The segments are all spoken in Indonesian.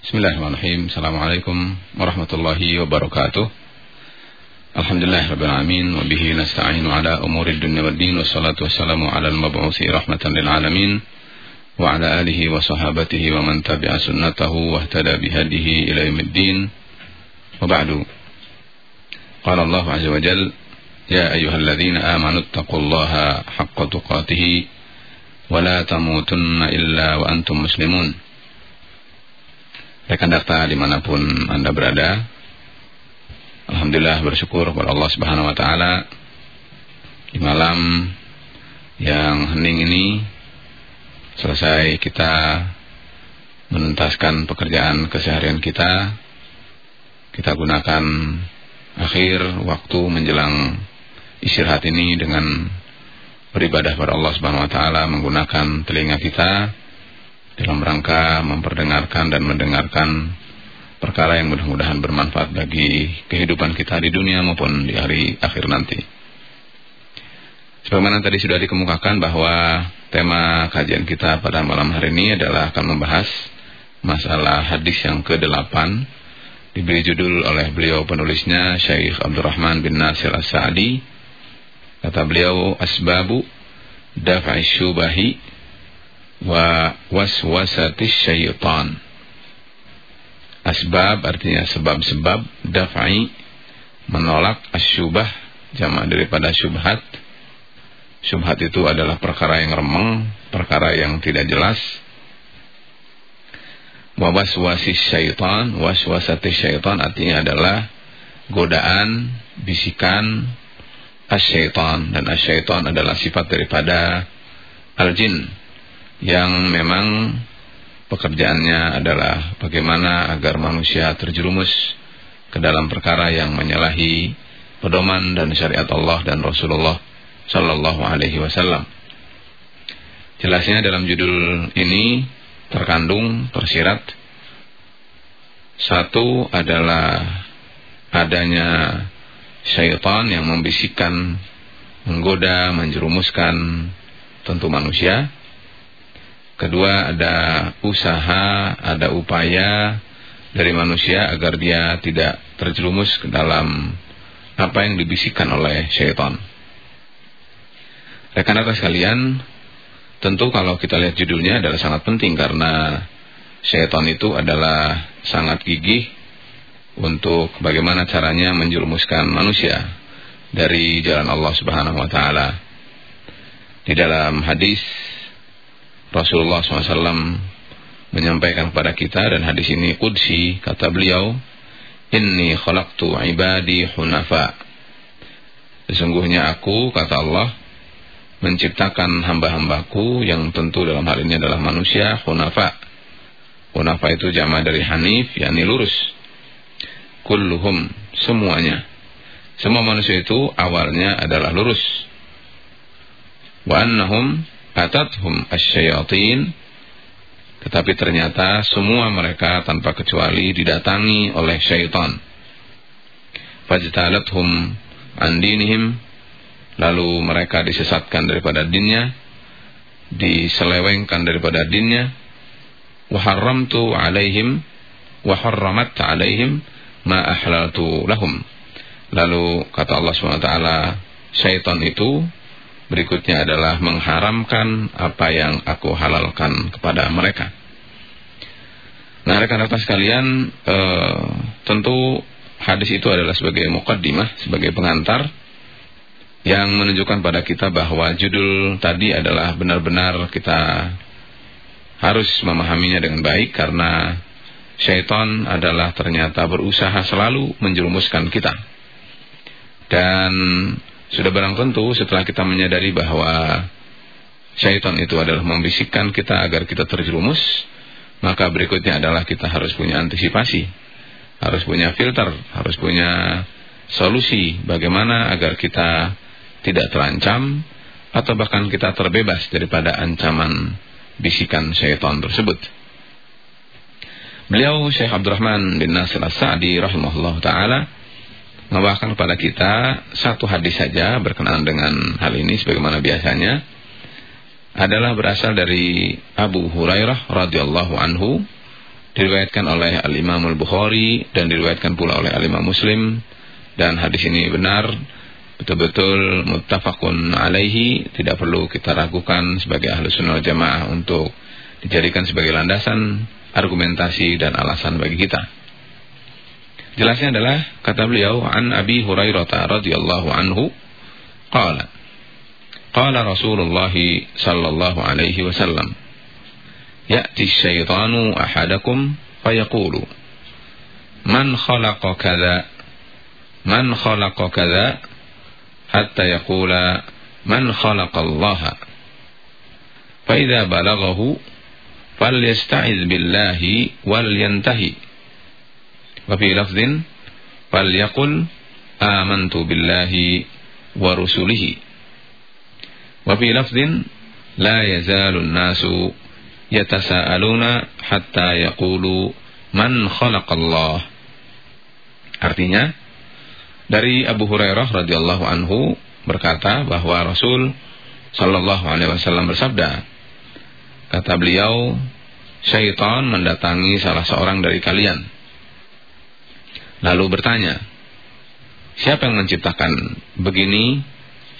Bismillahirrahmanirrahim. Assalamualaikum warahmatullahi wabarakatuh. Alhamdulillah rabbil alamin wa bihi nasta'inu ala umuri dunya waddin wassalatu wassalamu ala al-mab'uthi rahmatan lil alamin wa ala alihi wa sahabatihi wa man tabi'a sunnatahu wa ihtada bihadihi ila yaumiddin. Wa ba'du. Qala Allah 'azza wa jalla ya ayyuhalladzina amanu taqullaha haqqa tuqatih wa la tamutunna illa wa antum muslimun. Rekan data di mana pun Anda berada. Alhamdulillah bersyukur kepada Allah Subhanahu Wa Taala Di malam yang hening ini Selesai kita menuntaskan pekerjaan keseharian kita. Kita gunakan akhir waktu menjelang istirahat ini dengan beribadah kepada Allah Subhanahu Wa Taala Menggunakan telinga kita dalam rangka memperdengarkan dan mendengarkan perkara yang mudah-mudahan bermanfaat bagi kehidupan kita di dunia maupun di hari akhir nanti. Sebagaimana tadi sudah dikemukakan bahwa tema kajian kita pada malam hari ini adalah akan membahas masalah hadis yang ke-8 diberi judul oleh beliau penulisnya Syekh Abdurrahman bin Nasir As-Sa'di kata beliau asbabu daf'i syubahi wa waswasatis syaitan. Asbab artinya sebab-sebab daf'i menolak asyubah jamaah daripada syubhat. Syubhat itu adalah perkara yang remeng, perkara yang tidak jelas. Wa waswasis syaitan, waswasatis syaitan artinya adalah godaan, bisikan asyaitan dan asyaitan adalah sifat daripada al-jin yang memang pekerjaannya adalah bagaimana agar manusia terjerumus ke dalam perkara yang menyalahi pedoman dan syariat Allah dan Rasulullah sallallahu alaihi wasallam. Jelasnya dalam judul ini terkandung tersirat satu adalah adanya syaitan yang membisikkan, menggoda, menjerumuskan tentu manusia Kedua ada usaha, ada upaya dari manusia agar dia tidak terjerumus ke dalam apa yang dibisikkan oleh syaitan. Rekan-rekan sekalian, tentu kalau kita lihat judulnya adalah sangat penting karena syaitan itu adalah sangat gigih untuk bagaimana caranya menjerumuskan manusia dari jalan Allah Subhanahu wa taala. Di dalam hadis Rasulullah SAW menyampaikan kepada kita dan hadis ini qudsi kata beliau inni khalaqtu ibadi hunafa. Sesungguhnya aku kata Allah menciptakan hamba-hambaku yang tentu dalam hal ini adalah manusia hunafa. Hunafa itu jama dari hanif yakni lurus. Kulluhum semuanya. Semua manusia itu awalnya adalah lurus. Wa annahum atathum asyayatin. Tetapi ternyata semua mereka tanpa kecuali didatangi oleh syaitan. Fajtalathum an dinihim. Lalu mereka disesatkan daripada dinnya. Diselewengkan daripada dinnya. Wa haramtu alaihim. Wa harramat alaihim. Ma ahlaltu lahum. Lalu kata Allah SWT syaitan itu Berikutnya adalah mengharamkan apa yang aku halalkan kepada mereka. Nah, rekan-rekan sekalian, e, tentu hadis itu adalah sebagai mukaddimah, sebagai pengantar yang menunjukkan pada kita bahwa judul tadi adalah benar-benar kita harus memahaminya dengan baik karena syaitan adalah ternyata berusaha selalu menjerumuskan kita. Dan sudah barang tentu setelah kita menyadari bahwa syaitan itu adalah membisikkan kita agar kita terjerumus, maka berikutnya adalah kita harus punya antisipasi, harus punya filter, harus punya solusi bagaimana agar kita tidak terancam atau bahkan kita terbebas daripada ancaman bisikan syaitan tersebut. Beliau Syekh Abdurrahman bin Nasir As-Sa'di rahimahullah taala membawakan kepada kita satu hadis saja berkenaan dengan hal ini sebagaimana biasanya. Adalah berasal dari Abu Hurairah radhiyallahu anhu diriwayatkan oleh Al-Imam Al-Bukhari dan diriwayatkan pula oleh Al-Imam Muslim. Dan hadis ini benar betul-betul muttafaqun alaihi tidak perlu kita ragukan sebagai ahlu sunnah jamaah untuk dijadikan sebagai landasan argumentasi dan alasan bagi kita jelasnya adalah kata beliau an Abi Hurairah radhiyallahu anhu qala qala Rasulullah sallallahu alaihi wasallam يأتي الشيطان أحدكم فيقول من خلق كذا من خلق كذا حتى يقول من خلق الله فإذا بلغه فليستعذ بالله ولينتهي وفي لفظ فليقل آمنت بالله ورسله وفي لفظ لا يزال الناس yatasaaluna hatta yaqulu man khalaqallah. Artinya dari Abu Hurairah radhiyallahu anhu berkata bahwa Rasul sallallahu alaihi wasallam bersabda kata beliau syaitan mendatangi salah seorang dari kalian lalu bertanya siapa yang menciptakan begini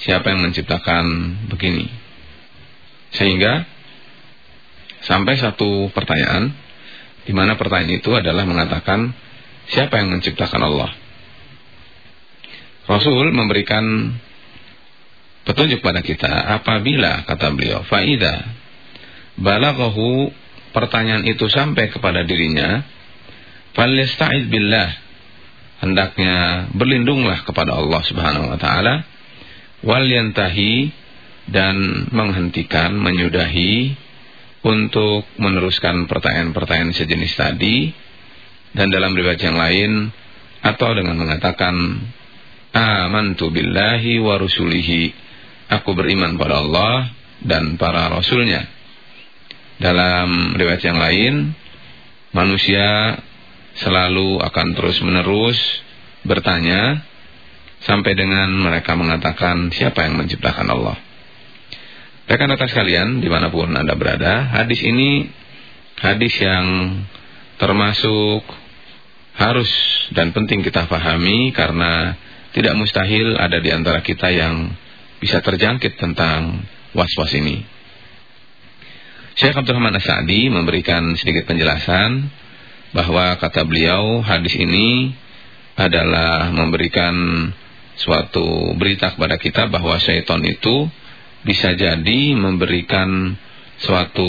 siapa yang menciptakan begini sehingga Sampai satu pertanyaan di mana pertanyaan itu adalah mengatakan siapa yang menciptakan Allah? Rasul memberikan petunjuk pada kita apabila kata beliau faida balaghahu pertanyaan itu sampai kepada dirinya falyasta'id billah hendaknya berlindunglah kepada Allah Subhanahu wa taala wal yantahi dan menghentikan menyudahi untuk meneruskan pertanyaan-pertanyaan sejenis tadi. Dan dalam riwayat yang lain atau dengan mengatakan amantu billahi wa rusulihi. Aku beriman pada Allah dan para rasulnya. Dalam riwayat yang lain manusia selalu akan terus-menerus bertanya sampai dengan mereka mengatakan siapa yang menciptakan Allah? Rekan atas kalian di mana pun anda berada Hadis ini Hadis yang termasuk Harus dan penting kita pahami Karena tidak mustahil ada di antara kita yang Bisa terjangkit tentang was-was ini. Syekh Abdul Rahman As-Sa'di memberikan sedikit penjelasan Bahwa kata beliau hadis ini Adalah memberikan suatu berita kepada kita Bahwa syaitan itu bisa jadi memberikan suatu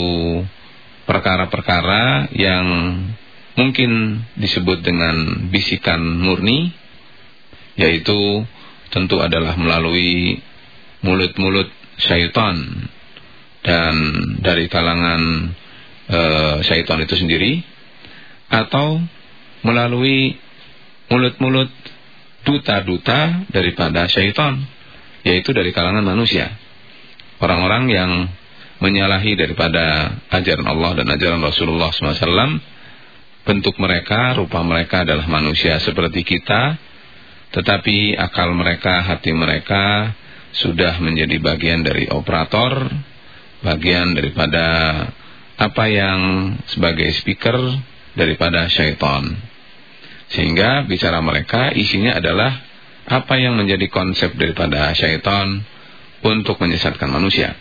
perkara-perkara yang mungkin disebut dengan bisikan murni yaitu tentu adalah melalui mulut-mulut syaitan. Dan dari kalangan e, syaitan itu sendiri atau melalui mulut-mulut duta-duta daripada syaitan yaitu dari kalangan manusia. Orang-orang yang menyalahi daripada ajaran Allah dan ajaran Rasulullah SAW bentuk mereka, rupa mereka adalah manusia seperti kita tetapi akal mereka, hati mereka sudah menjadi bagian dari operator bagian daripada apa yang sebagai speaker daripada syaitan sehingga bicara mereka isinya adalah apa yang menjadi konsep daripada syaitan untuk menyesatkan manusia.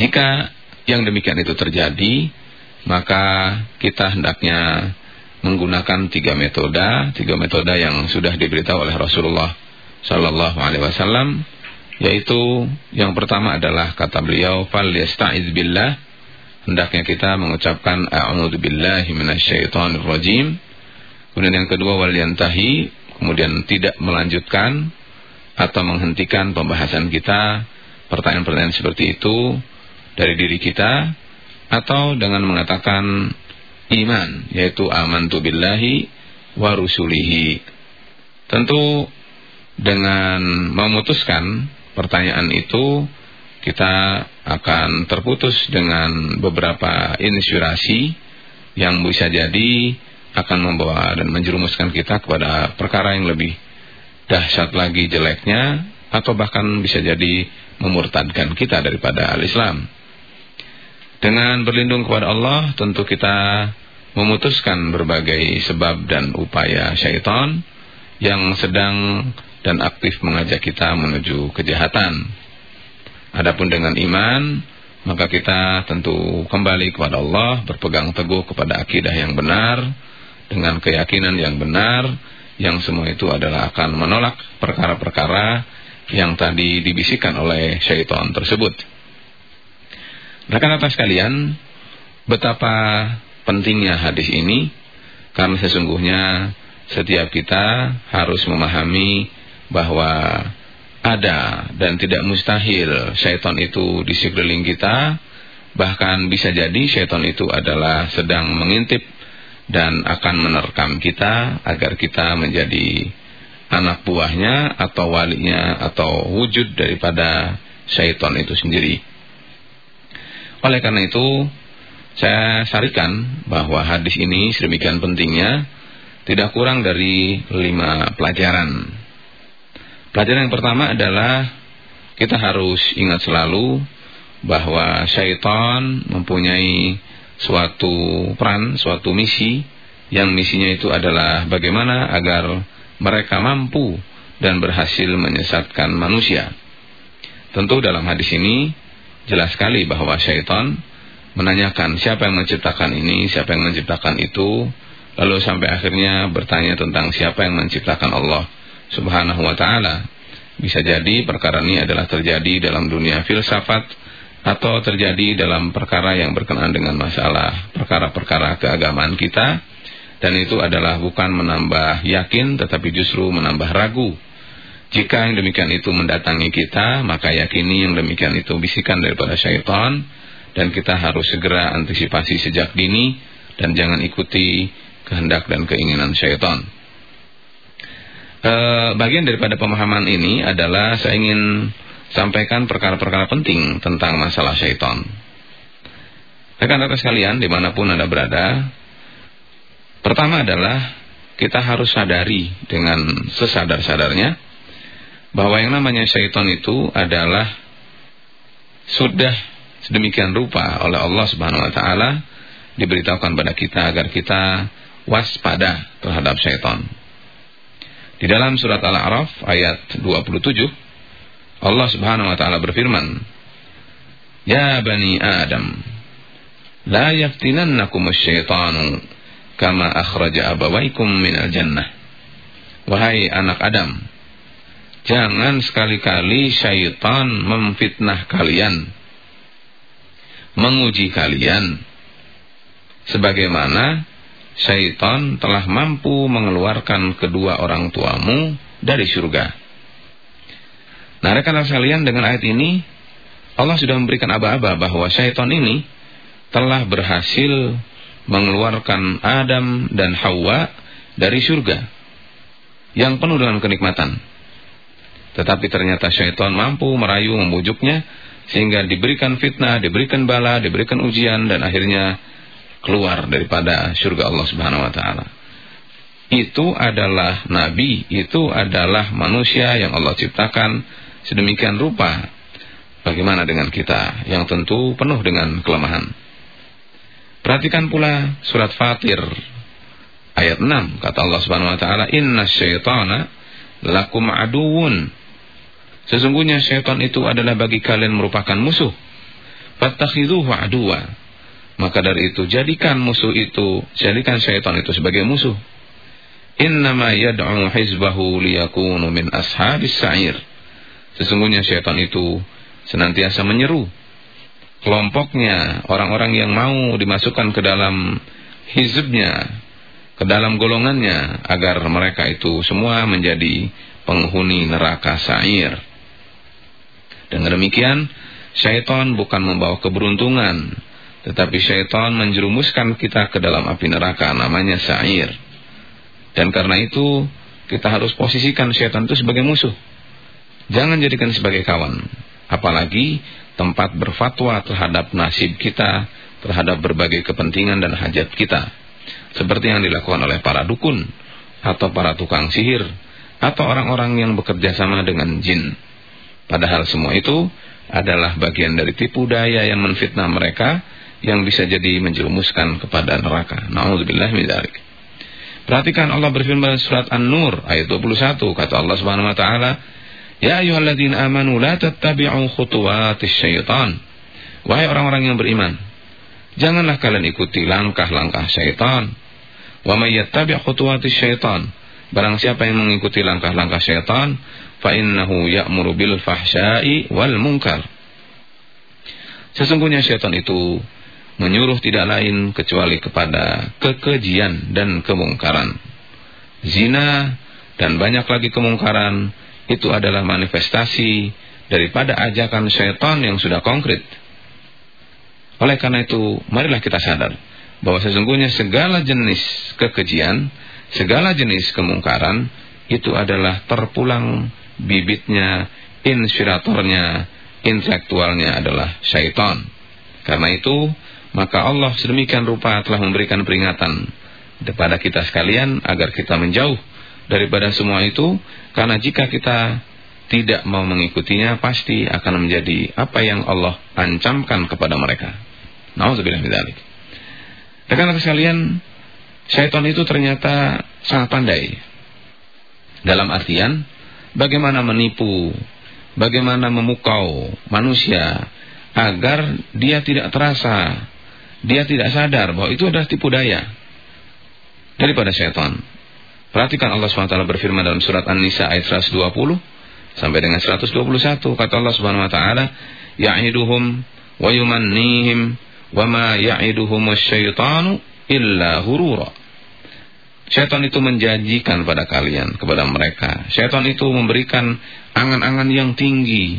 Jika yang demikian itu terjadi, maka kita hendaknya menggunakan tiga metode, tiga metode yang sudah diberitahu oleh Rasulullah Sallallahu Alaihi Wasallam, yaitu yang pertama adalah kata beliau, fal yasta'iz billah, hendaknya kita mengucapkan a'udzu billahi minasyaitonir rajim. Kemudian yang kedua wal yantahi, kemudian tidak melanjutkan atau menghentikan pembahasan kita pertanyaan-pertanyaan seperti itu dari diri kita atau dengan mengatakan iman yaitu amantu billahi wa rusulihi. Tentu dengan memutuskan pertanyaan itu kita akan terputus dengan beberapa inspirasi yang bisa jadi akan membawa dan menjerumuskan kita kepada perkara yang lebih dahsyat lagi jeleknya atau bahkan bisa jadi memurtadkan kita daripada al-Islam. Dengan berlindung kepada Allah tentu kita memutuskan berbagai sebab dan upaya syaitan yang sedang dan aktif mengajak kita menuju kejahatan. Adapun dengan iman, maka kita tentu kembali kepada Allah, berpegang teguh kepada akidah yang benar, dengan keyakinan yang benar, yang semua itu adalah akan menolak perkara-perkara yang tadi dibisikkan oleh syaitan tersebut. Rekan-rekan sekalian, betapa pentingnya hadis ini karena sesungguhnya setiap kita harus memahami bahwa ada dan tidak mustahil syaitan itu di sekeliling kita bahkan bisa jadi syaitan itu adalah sedang mengintip dan akan menerkam kita agar kita menjadi anak buahnya atau walinya atau wujud daripada syaitan itu sendiri. Oleh karena itu, saya sarikan bahwa hadis ini sedemikian pentingnya tidak kurang dari lima pelajaran. Pelajaran yang pertama adalah kita harus ingat selalu bahwa syaitan mempunyai suatu peran, suatu misi. Yang misinya itu adalah bagaimana agar mereka mampu dan berhasil menyesatkan manusia. Tentu dalam hadis ini jelas sekali bahwa syaitan menanyakan siapa yang menciptakan ini, siapa yang menciptakan itu, lalu sampai akhirnya bertanya tentang siapa yang menciptakan Allah Subhanahu wa taala. Bisa jadi perkara ini adalah terjadi dalam dunia filsafat atau terjadi dalam perkara yang berkenaan dengan masalah perkara-perkara keagamaan kita. Dan itu adalah bukan menambah yakin tetapi justru menambah ragu. Jika yang demikian itu mendatangi kita maka yakini yang demikian itu bisikan daripada syaitan. Dan kita harus segera antisipasi sejak dini dan jangan ikuti kehendak dan keinginan syaitan e, bagian daripada pemahaman ini adalah saya ingin sampaikan perkara-perkara penting tentang masalah syaitan. Rekan-rekan sekalian, di mana pun Anda berada, pertama adalah kita harus sadari dengan sesadar-sadarnya bahwa yang namanya syaitan itu adalah sudah sedemikian rupa oleh Allah Subhanahu wa taala diberitahukan pada kita agar kita waspada terhadap syaitan. Di dalam surat Al-A'raf ayat 27 Allah Subhanahu wa taala berfirman, "Ya bani Adam, la yaftinannakum asy-syaitanu kama akhraja abawaykum minal jannah." Wahai anak Adam, jangan sekali-kali syaitan memfitnah kalian, menguji kalian sebagaimana syaitan telah mampu mengeluarkan kedua orang tuamu dari surga. Nah rekan sekalian dengan ayat ini Allah sudah memberikan aba-aba bahwa syaitan ini telah berhasil mengeluarkan Adam dan Hawa dari surga yang penuh dengan kenikmatan. Tetapi ternyata syaitan mampu merayu membujuknya sehingga diberikan fitnah, diberikan bala, diberikan ujian dan akhirnya keluar daripada surga Allah Subhanahu wa taala. Itu adalah nabi, itu adalah manusia yang Allah ciptakan sedemikian rupa. Bagaimana dengan kita yang tentu penuh dengan kelemahan. Perhatikan pula surat Fatir ayat 6 kata Allah Subhanahu wa taala inna syaitana lakum aduun sesungguhnya syaitan itu adalah bagi kalian merupakan musuh. Fattakhidhuhu aduwa maka dari itu jadikan musuh itu jadikan syaitan itu sebagai musuh. Innama yad'u hizbahu liyakunu min ashabis sa'ir. Sesungguhnya syaitan itu senantiasa menyeru kelompoknya, orang-orang yang mau dimasukkan ke dalam hizbnya, ke dalam golongannya, agar mereka itu semua menjadi penghuni neraka sa'ir. Dengan demikian, syaitan bukan membawa keberuntungan, tetapi syaitan menjerumuskan kita ke dalam api neraka namanya sa'ir. Dan karena itu, kita harus posisikan syaitan itu sebagai musuh. Jangan jadikan sebagai kawan. Apalagi tempat berfatwa terhadap nasib kita, terhadap berbagai kepentingan dan hajat kita. Seperti yang dilakukan oleh para dukun, atau para tukang sihir, atau orang-orang yang bekerja sama dengan jin. Padahal semua itu adalah bagian dari tipu daya yang menfitnah mereka, yang bisa jadi menjerumuskan kepada neraka. Nauzubillah min dzalik. Perhatikan Allah berfirman surat An-Nur ayat 21 kata Allah Subhanahu wa taala, "Ya ayyuhalladzina amanu la tattabi'u khutuwatis syaitan." Wahai orang-orang yang beriman, janganlah kalian ikuti langkah-langkah syaitan. Wa may yattabi' khutuwatis syaitan. Barang siapa yang mengikuti langkah-langkah syaitan, fa innahu ya'muru bil fahsya'i wal munkar. Sesungguhnya syaitan itu menyuruh tidak lain kecuali kepada kekejian dan kemungkaran. Zina dan banyak lagi kemungkaran itu adalah manifestasi daripada ajakan syaitan yang sudah konkret. Oleh karena itu, marilah kita sadar bahwa sesungguhnya segala jenis kekejian, segala jenis kemungkaran itu adalah terpulang bibitnya, inspiratornya, intelektualnya adalah syaitan. Karena itu, maka Allah sedemikian rupa telah memberikan peringatan kepada kita sekalian agar kita menjauh daripada semua itu karena jika kita tidak mau mengikutinya pasti akan menjadi apa yang Allah ancamkan kepada mereka. Nauzubillah min dzalik. Rekan sekalian, syaitan itu ternyata sangat pandai. Dalam artian bagaimana menipu, bagaimana memukau manusia agar dia tidak terasa dia tidak sadar bahwa itu adalah tipu daya daripada syaitan. Perhatikan Allah SWT berfirman dalam surat An-Nisa ayat 120 sampai dengan 121 kata Allah Subhanahu wa taala ya'iduhum wa yumannihim wa ma ya'iduhum asyaitanu illa hurura. Syaitan itu menjanjikan pada kalian, kepada mereka. Syaitan itu memberikan angan-angan yang tinggi,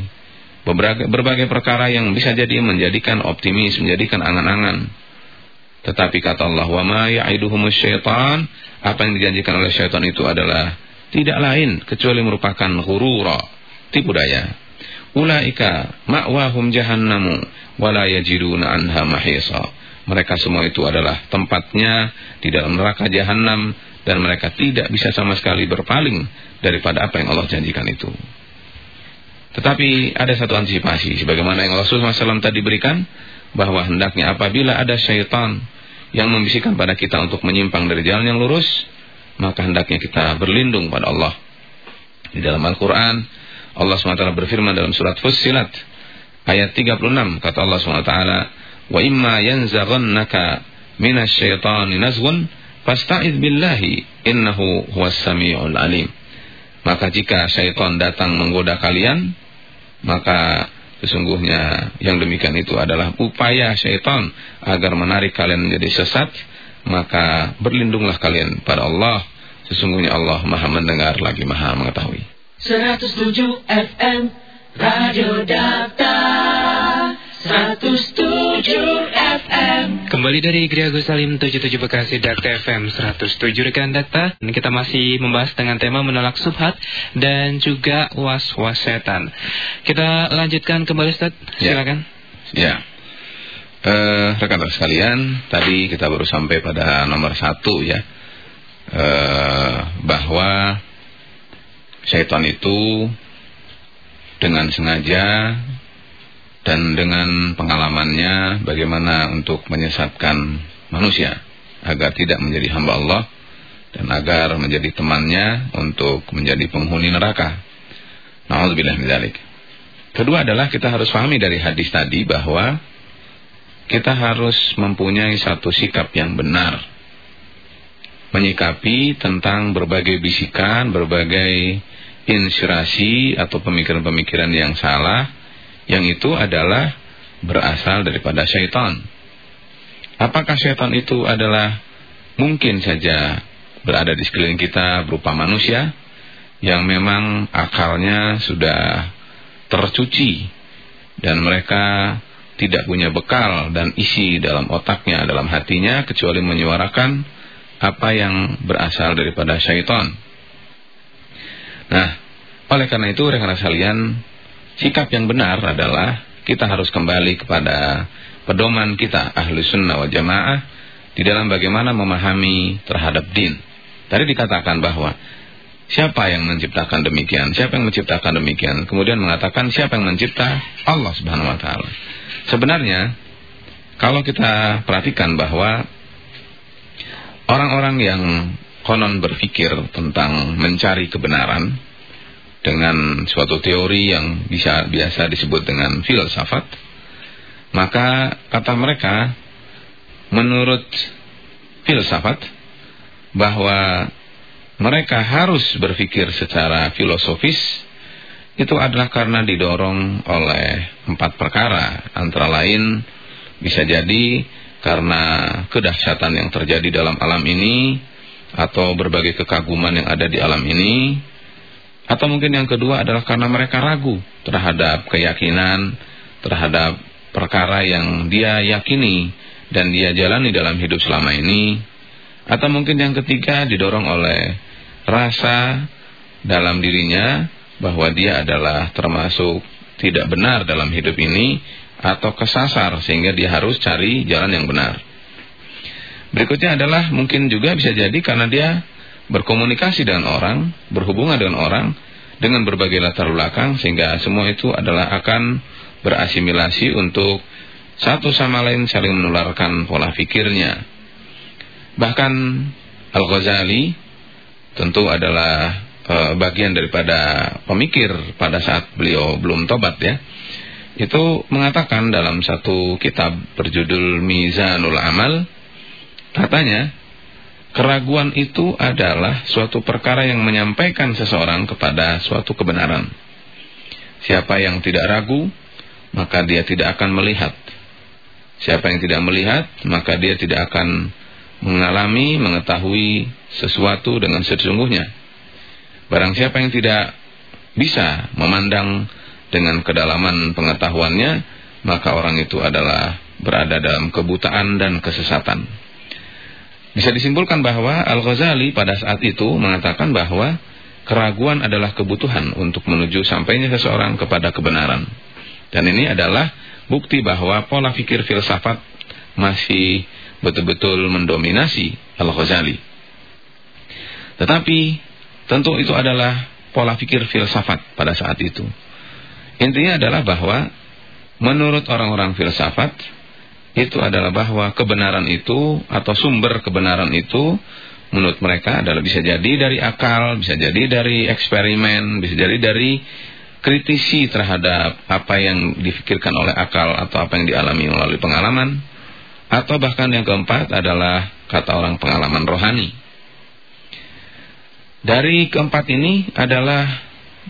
berbagai, berbagai perkara yang bisa jadi menjadikan optimis, menjadikan angan-angan. Tetapi kata Allah, "Wa ma syaitan," apa yang dijanjikan oleh syaitan itu adalah tidak lain kecuali merupakan ghurura, tipu daya. Ulaika ma'wahum jahannamu wa la yajiduna anha mahisa. Mereka semua itu adalah tempatnya di dalam neraka jahanam dan mereka tidak bisa sama sekali berpaling daripada apa yang Allah janjikan itu. Tetapi ada satu antisipasi sebagaimana yang Rasulullah SAW tadi berikan bahwa hendaknya apabila ada syaitan yang membisikkan pada kita untuk menyimpang dari jalan yang lurus, maka hendaknya kita berlindung pada Allah. Di dalam Al-Qur'an Allah SWT berfirman dalam surat Fussilat ayat 36 kata Allah SWT, "Wa imma yanzaghannaka minasyaitani nazghun fasta'idz billahi innahu huwas samiul alim." Maka jika syaitan datang menggoda kalian, maka sesungguhnya yang demikian itu adalah upaya syaitan agar menarik kalian menjadi sesat, maka berlindunglah kalian pada Allah. Sesungguhnya Allah Maha mendengar lagi Maha mengetahui. 107 FM Radio Data 107 FM Kembali dari Gereja Gusalim 77 Bekasi Dakta FM 107 rekan Dakta Dan kita masih membahas dengan tema menolak subhat Dan juga was-was setan Kita lanjutkan kembali Ustaz Ya. Silakan Ya. Eh, rekan-rekan sekalian, tadi kita baru sampai pada nomor satu ya. Eh, bahwa syaitan itu dengan sengaja dan dengan pengalamannya bagaimana untuk menyesatkan manusia agar tidak menjadi hamba Allah dan agar menjadi temannya untuk menjadi penghuni neraka. Nauzubillah min dzalik. Kedua adalah kita harus pahami dari hadis tadi bahwa kita harus mempunyai satu sikap yang benar menyikapi tentang berbagai bisikan, berbagai inspirasi atau pemikiran-pemikiran yang salah yang itu adalah berasal daripada syaitan. Apakah syaitan itu adalah mungkin saja berada di sekeliling kita berupa manusia yang memang akalnya sudah tercuci dan mereka tidak punya bekal dan isi dalam otaknya, dalam hatinya kecuali menyuarakan apa yang berasal daripada syaitan. Nah, oleh karena itu rekan-rekan sekalian, sikap yang benar adalah kita harus kembali kepada pedoman kita ahlu sunnah wal jamaah di dalam bagaimana memahami terhadap din. Tadi dikatakan bahwa siapa yang menciptakan demikian, siapa yang menciptakan demikian, kemudian mengatakan siapa yang mencipta Allah subhanahu wa ta'ala. Sebenarnya kalau kita perhatikan bahwa orang-orang yang konon berpikir tentang mencari kebenaran dengan suatu teori yang bisa biasa disebut dengan filsafat, maka kata mereka menurut filsafat bahwa mereka harus berpikir secara filosofis itu adalah karena didorong oleh empat perkara. Antara lain bisa jadi karena kedahsyatan yang terjadi dalam alam ini atau berbagai kekaguman yang ada di alam ini atau mungkin yang kedua adalah karena mereka ragu terhadap keyakinan terhadap perkara yang dia yakini dan dia jalani dalam hidup selama ini atau mungkin yang ketiga didorong oleh rasa dalam dirinya bahwa dia adalah termasuk tidak benar dalam hidup ini atau kesasar sehingga dia harus cari jalan yang benar. Berikutnya adalah mungkin juga bisa jadi karena dia berkomunikasi dengan orang, berhubungan dengan orang dengan berbagai latar belakang sehingga semua itu adalah akan berasimilasi untuk satu sama lain saling menularkan pola pikirnya. Bahkan Al-Ghazali tentu adalah e, bagian daripada pemikir pada saat beliau belum tobat ya itu mengatakan dalam satu kitab berjudul Mizanul Amal katanya keraguan itu adalah suatu perkara yang menyampaikan seseorang kepada suatu kebenaran. Siapa yang tidak ragu maka dia tidak akan melihat. Siapa yang tidak melihat maka dia tidak akan mengalami mengetahui sesuatu dengan sesungguhnya. Barang siapa yang tidak bisa memandang dengan kedalaman pengetahuannya, maka orang itu adalah berada dalam kebutaan dan kesesatan. Bisa disimpulkan bahwa Al-Ghazali pada saat itu mengatakan bahwa keraguan adalah kebutuhan untuk menuju sampainya seseorang kepada kebenaran. Dan ini adalah bukti bahwa pola pikir filsafat masih betul-betul mendominasi Al-Ghazali. Tetapi tentu itu adalah pola pikir filsafat pada saat itu. Intinya adalah bahwa menurut orang-orang filsafat itu adalah bahwa kebenaran itu atau sumber kebenaran itu menurut mereka adalah bisa jadi dari akal, bisa jadi dari eksperimen, bisa jadi dari kritisi terhadap apa yang difikirkan oleh akal atau apa yang dialami melalui pengalaman atau bahkan yang keempat adalah kata orang pengalaman rohani. Dari keempat ini adalah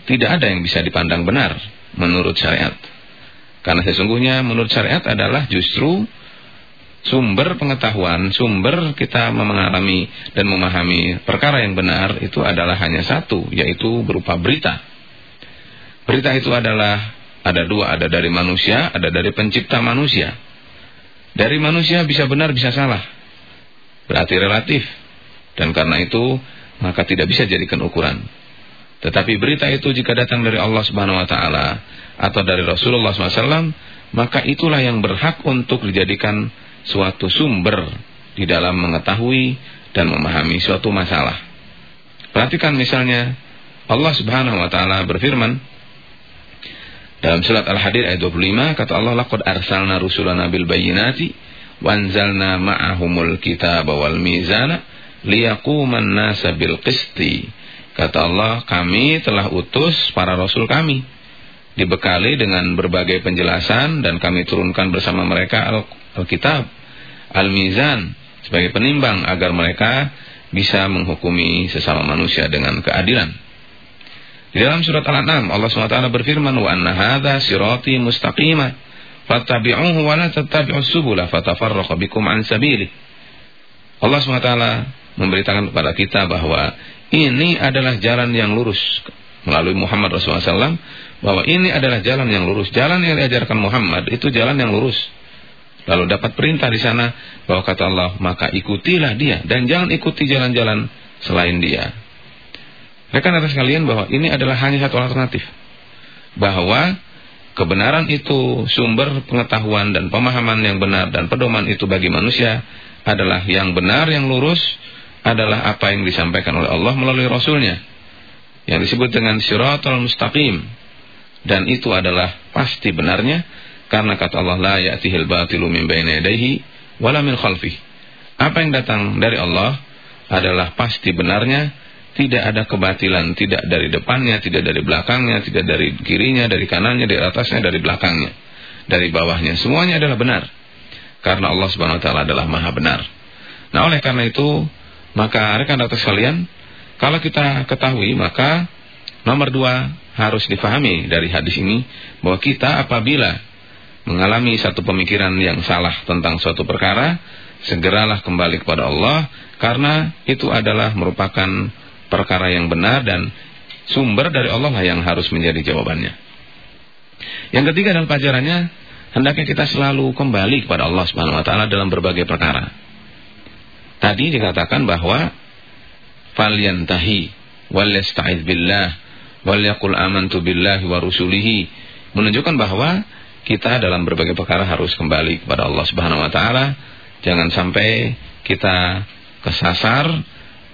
tidak ada yang bisa dipandang benar menurut syariat. Karena sesungguhnya menurut syariat adalah justru sumber pengetahuan, sumber kita mengalami dan memahami perkara yang benar itu adalah hanya satu, yaitu berupa berita. Berita itu adalah ada dua, ada dari manusia, ada dari pencipta manusia. Dari manusia bisa benar, bisa salah. Berarti relatif. Dan karena itu, maka tidak bisa jadikan ukuran. Tetapi berita itu jika datang dari Allah Subhanahu wa taala atau dari Rasulullah SAW, maka itulah yang berhak untuk dijadikan suatu sumber di dalam mengetahui dan memahami suatu masalah. Perhatikan misalnya Allah Subhanahu wa taala berfirman dalam surat Al-Hadid ayat 25 kata Allah laqad arsalna rusulana bil bayyinati wa anzalna ma'ahumul kitaba wal mizana liyaquman nasa bil qisti Kata Allah, kami telah utus para rasul kami. Dibekali dengan berbagai penjelasan dan kami turunkan bersama mereka Alkitab, Al-Mizan sebagai penimbang agar mereka bisa menghukumi sesama manusia dengan keadilan. Di dalam surat Al-An'am Allah SWT berfirman wa anna hadza sirati mustaqima fattabi'uhu wa la tattabi'us subula fatafarraqu bikum an sabili. Allah SWT memberitakan kepada kita bahwa ini adalah jalan yang lurus melalui Muhammad Rasulullah SAW bahwa ini adalah jalan yang lurus. Jalan yang diajarkan Muhammad itu jalan yang lurus. Lalu dapat perintah di sana bahwa kata Allah maka ikutilah dia dan jangan ikuti jalan-jalan selain dia. Rekan atas kalian bahwa ini adalah hanya satu alternatif. Bahwa kebenaran itu sumber pengetahuan dan pemahaman yang benar dan pedoman itu bagi manusia adalah yang benar yang lurus adalah apa yang disampaikan oleh Allah melalui Rasulnya yang disebut dengan siratul mustaqim dan itu adalah pasti benarnya Karena kata Allah la ya'tihil batilu min baini yadayhi wala min. Apa yang datang dari Allah adalah pasti benarnya, tidak ada kebatilan, tidak dari depannya, tidak dari belakangnya, tidak dari kirinya, dari kanannya, dari atasnya, dari belakangnya, dari bawahnya. Semuanya adalah benar. Karena Allah Subhanahu wa taala adalah Maha benar. Nah, oleh karena itu, maka rekan dokter sekalian, kalau kita ketahui maka nomor dua harus difahami dari hadis ini bahwa kita apabila mengalami satu pemikiran yang salah tentang suatu perkara, segeralah kembali kepada Allah karena itu adalah merupakan perkara yang benar dan sumber dari Allah lah yang harus menjadi jawabannya. Yang ketiga dalam pelajarannya, hendaknya kita selalu kembali kepada Allah Subhanahu wa taala dalam berbagai perkara. Tadi dikatakan bahwa falyantahi wal billah wal yaqul amantu billahi wa rusulihi menunjukkan bahwa kita dalam berbagai perkara harus kembali kepada Allah Subhanahu wa taala. Jangan sampai kita kesasar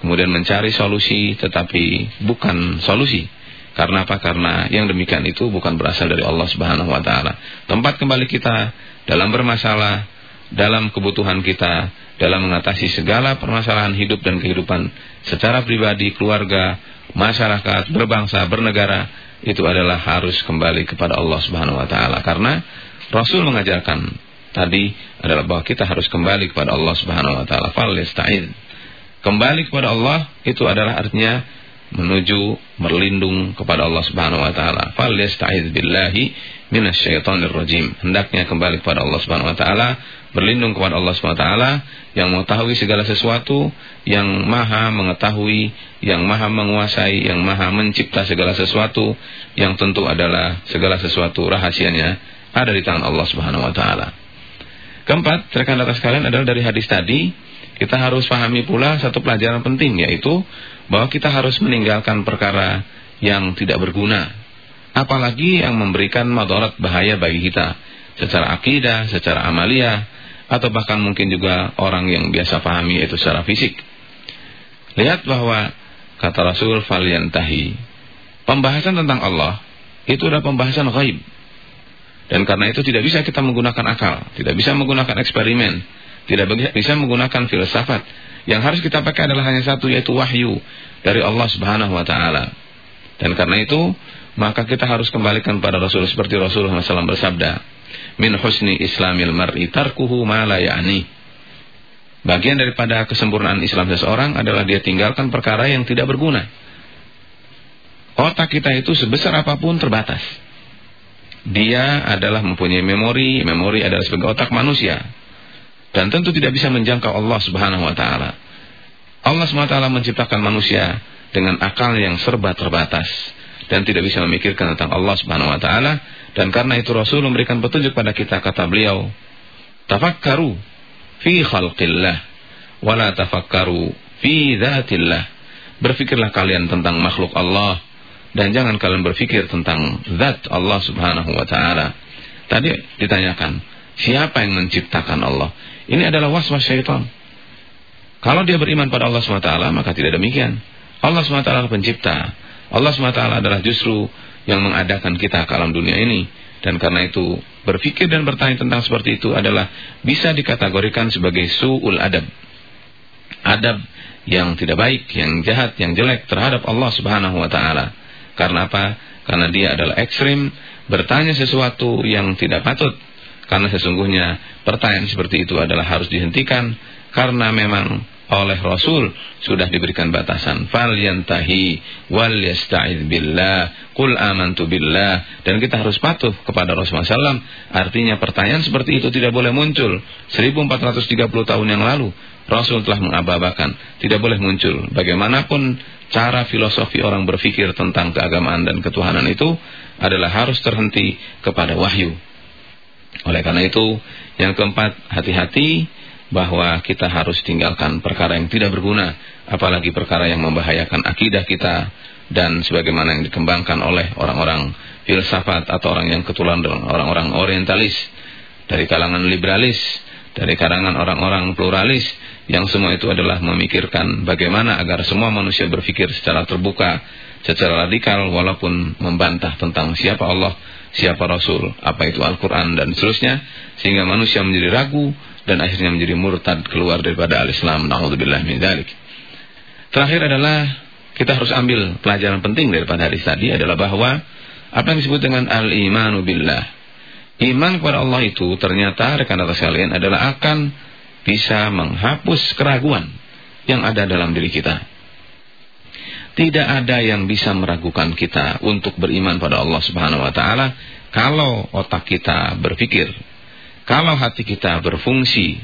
kemudian mencari solusi tetapi bukan solusi. Karena apa? Karena yang demikian itu bukan berasal dari Allah Subhanahu wa taala. Tempat kembali kita dalam bermasalah, dalam kebutuhan kita, dalam mengatasi segala permasalahan hidup dan kehidupan secara pribadi, keluarga, masyarakat, berbangsa, bernegara itu adalah harus kembali kepada Allah Subhanahu wa taala karena Rasul mengajarkan tadi adalah bahwa kita harus kembali kepada Allah Subhanahu wa taala. Falesta'id. Kembali kepada Allah itu adalah artinya menuju berlindung kepada Allah Subhanahu wa taala. Falesta'id billahi minasyaitonir rajim. Hendaknya kembali kepada Allah Subhanahu wa taala berlindung kepada Allah SWT yang mengetahui segala sesuatu, yang maha mengetahui, yang maha menguasai, yang maha mencipta segala sesuatu, yang tentu adalah segala sesuatu rahasianya ada di tangan Allah Subhanahu wa taala. Keempat, rekan atas kalian adalah dari hadis tadi, kita harus pahami pula satu pelajaran penting yaitu bahwa kita harus meninggalkan perkara yang tidak berguna, apalagi yang memberikan madarat bahaya bagi kita secara akidah, secara amalia, atau bahkan mungkin juga orang yang biasa pahami itu secara fisik. Lihat bahwa kata Rasul tahi pembahasan tentang Allah itu adalah pembahasan ghaib. Dan karena itu tidak bisa kita menggunakan akal, tidak bisa menggunakan eksperimen, tidak bisa menggunakan filsafat. Yang harus kita pakai adalah hanya satu yaitu wahyu dari Allah Subhanahu wa taala. Dan karena itu, maka kita harus kembalikan pada Rasul seperti Rasulullah SAW bersabda, min husni islamil mar'i tarkuhu ma la ya'ni. Bagian daripada kesempurnaan Islam seseorang adalah dia tinggalkan perkara yang tidak berguna. Otak kita itu sebesar apa pun terbatas. Dia adalah mempunyai memori, memori adalah sebagai otak manusia. Dan tentu tidak bisa menjangkau Allah Subhanahu wa taala. Allah SWT menciptakan manusia dengan akal yang serba terbatas dan tidak bisa memikirkan tentang Allah Subhanahu wa taala dan karena itu Rasul memberikan petunjuk pada kita kata beliau tafakkaru fi khalqillah wala tafakkaru fi dzatillah berfikirlah kalian tentang makhluk Allah dan jangan kalian berfikir tentang zat Allah Subhanahu wa taala. Tadi ditanyakan siapa yang menciptakan Allah? Ini adalah waswas syaitan. Kalau dia beriman pada Allah SWT maka tidak demikian. Allah SWT pencipta. Allah SWT adalah justru yang mengadakan kita ke alam dunia ini. Dan karena itu berpikir dan bertanya tentang seperti itu adalah bisa dikategorikan sebagai su'ul adab. Adab yang tidak baik, yang jahat, yang jelek terhadap Allah Subhanahu wa taala. Karena apa? Karena dia adalah ekstrim bertanya sesuatu yang tidak patut. Karena sesungguhnya pertanyaan seperti itu adalah harus dihentikan karena memang oleh Rasul sudah diberikan batasan. Fal yantahi wal yasta'id billah qul amantu billah. Dan kita harus patuh kepada Rasulullah SAW artinya pertanyaan seperti itu tidak boleh muncul. 1430 tahun yang lalu Rasul telah mengababakan tidak boleh muncul. Bagaimanapun cara filosofi orang berpikir tentang keagamaan dan ketuhanan itu adalah harus terhenti kepada wahyu. Oleh karena itu yang keempat hati-hati bahwa kita harus tinggalkan perkara yang tidak berguna, apalagi perkara yang membahayakan akidah kita dan sebagaimana yang dikembangkan oleh orang-orang filsafat atau orang yang keturunan orang-orang orientalis dari kalangan liberalis, dari kalangan orang-orang pluralis yang semua itu adalah memikirkan bagaimana agar semua manusia berpikir secara terbuka, secara radikal walaupun membantah tentang siapa Allah siapa Rasul, apa itu Al-Quran dan seterusnya. Sehingga manusia menjadi ragu dan akhirnya menjadi murtad keluar daripada al-Islam. Na'udzubillah min dzalik. Terakhir adalah kita harus ambil pelajaran penting daripada hadis tadi adalah bahwa apa yang disebut dengan al-imanu billah. Iman kepada Allah itu ternyata rekan atas sekalian adalah akan bisa menghapus keraguan yang ada dalam diri kita. Tidak ada yang bisa meragukan kita untuk beriman pada Allah Subhanahu wa taala kalau otak kita berpikir, kalau hati kita berfungsi.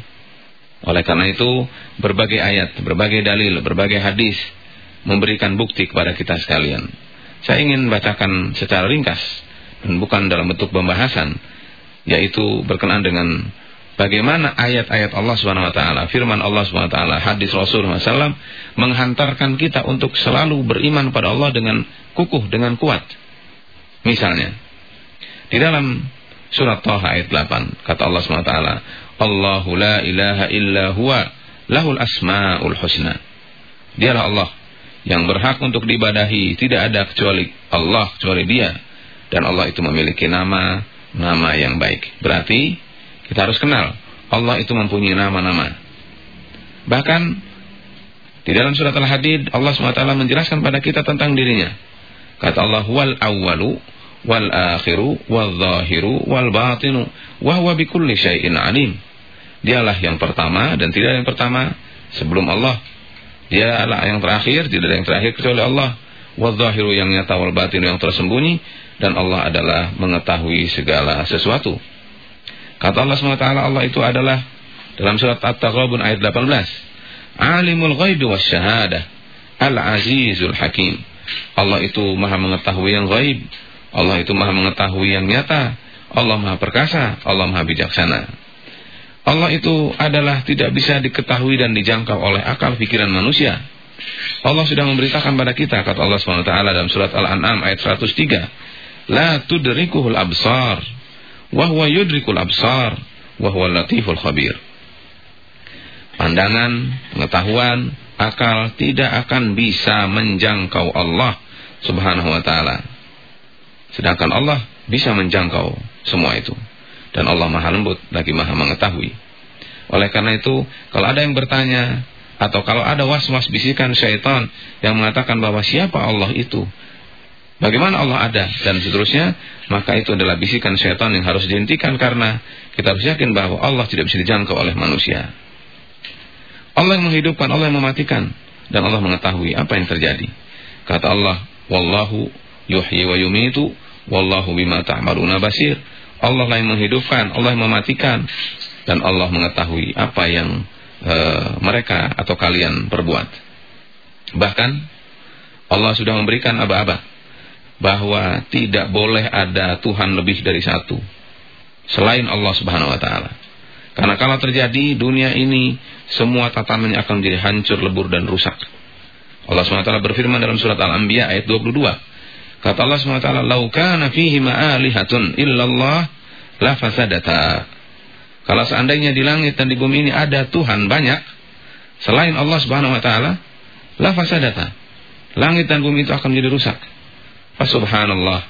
Oleh karena itu, berbagai ayat, berbagai dalil, berbagai hadis memberikan bukti kepada kita sekalian. Saya ingin bacakan secara ringkas dan bukan dalam bentuk pembahasan, yaitu berkenaan dengan bagaimana ayat-ayat Allah taala, firman Allah taala, hadis Rasulullah SAW menghantarkan kita untuk selalu beriman pada Allah dengan kukuh, dengan kuat. Misalnya, di dalam surat Taha ayat 8 kata Allah taala, "Allahu la ilaha illa huwa lahul asmaul husna." Dialah Allah yang berhak untuk diibadahi, tidak ada kecuali Allah, kecuali Dia. Dan Allah itu memiliki nama nama yang baik. Berarti kita harus kenal Allah itu mempunyai nama-nama. Bahkan di dalam surat Al-Hadid Allah SWT menjelaskan pada kita tentang dirinya. Kata Allah wal awwalu wal akhiru wal zahiru wal batinu wa huwa bikulli syai'in alim. Dialah yang pertama dan tidak ada yang pertama sebelum Allah. Dialah yang terakhir, tidak ada yang terakhir kecuali Allah. Wal zahiru yang nyata wal batinu yang tersembunyi dan Allah adalah mengetahui segala sesuatu. Kata Allah SWT, Allah itu adalah dalam surat At-Taghabun ayat 18. Alimul ghaibi syahadah, Al-Azizul Hakim. Allah itu maha mengetahui yang gaib. Allah itu maha mengetahui yang nyata. Allah maha perkasa. Allah maha bijaksana. Allah itu adalah tidak bisa diketahui dan dijangkau oleh akal pikiran manusia. Allah sudah memberitakan pada kita, kata Allah SWT dalam surat Al-An'am ayat 103. La tudrikuhul absar Wahwa yudrikul absar. Wahwa latiful khabir. Pandangan, pengetahuan, akal tidak akan bisa menjangkau Allah subhanahu wa ta'ala. Sedangkan Allah bisa menjangkau semua itu. Dan Allah maha lembut lagi maha mengetahui. Oleh karena itu, kalau ada yang bertanya, atau kalau ada was-was bisikan syaitan yang mengatakan bahwa siapa Allah itu, Bagaimana Allah ada dan seterusnya, maka itu adalah bisikan syaitan yang harus dihentikan karena kita harus yakin bahwa Allah tidak bisa dijangkau oleh manusia. Allah yang menghidupkan, Allah yang mematikan dan Allah mengetahui apa yang terjadi. Kata Allah, "Wallahu yuhyi wa yumitu, wallahu bima ta'maluna basir." Allah lah yang menghidupkan, Allah yang mematikan dan Allah mengetahui apa yang uh, mereka atau kalian perbuat. Bahkan Allah sudah memberikan aba-aba bahwa tidak boleh ada Tuhan lebih dari satu selain Allah Subhanahu wa taala. Karena kalau terjadi dunia ini semua tatanannya akan menjadi hancur, lebur dan rusak. Allah SWT berfirman dalam surat Al-Anbiya ayat 22. Kata Allah SWT, "Lau kana fihi ma'alihatun illallah la fasadata." Kalau seandainya di langit dan di bumi ini ada Tuhan banyak selain Allah Subhanahu wa taala, la fasadata. Langit dan bumi itu akan menjadi rusak. Subhanallah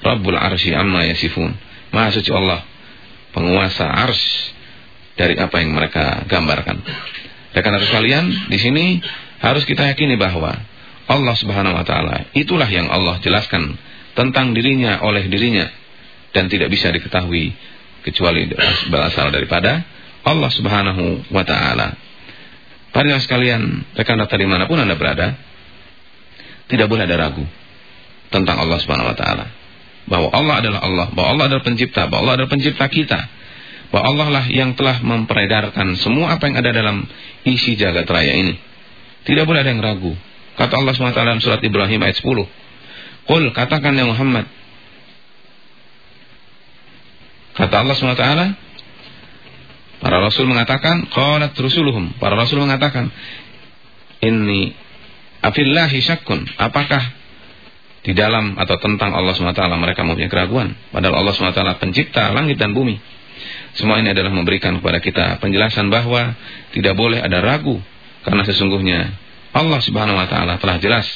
Rabbul arsy amma yasifun Maha suci Allah Penguasa ars Dari apa yang mereka gambarkan Rekan-rekan sekalian Di sini harus kita yakini bahwa Allah subhanahu wa ta'ala Itulah yang Allah jelaskan Tentang dirinya oleh dirinya Dan tidak bisa diketahui Kecuali berasal daripada Allah subhanahu wa ta'ala Para sekalian Rekan-rekan di mana pun anda berada Tidak boleh ada ragu tentang Allah Subhanahu wa taala. Bahwa Allah adalah Allah, bahwa Allah adalah pencipta, bahwa Allah adalah pencipta kita. Bahwa Allah lah yang telah memperedarkan semua apa yang ada dalam isi jagat raya ini. Tidak boleh ada yang ragu. Kata Allah SWT dalam surat Ibrahim ayat 10. Qul katakan ya Muhammad. Kata Allah SWT. Para Rasul mengatakan. Qalat rusuluhum. Para Rasul mengatakan. Ini afillahi syakkun. Apakah di dalam atau tentang Allah SWT mereka mempunyai keraguan. Padahal Allah SWT pencipta langit dan bumi. Semua ini adalah memberikan kepada kita penjelasan bahwa tidak boleh ada ragu. Karena sesungguhnya Allah Subhanahu Wa Taala telah jelas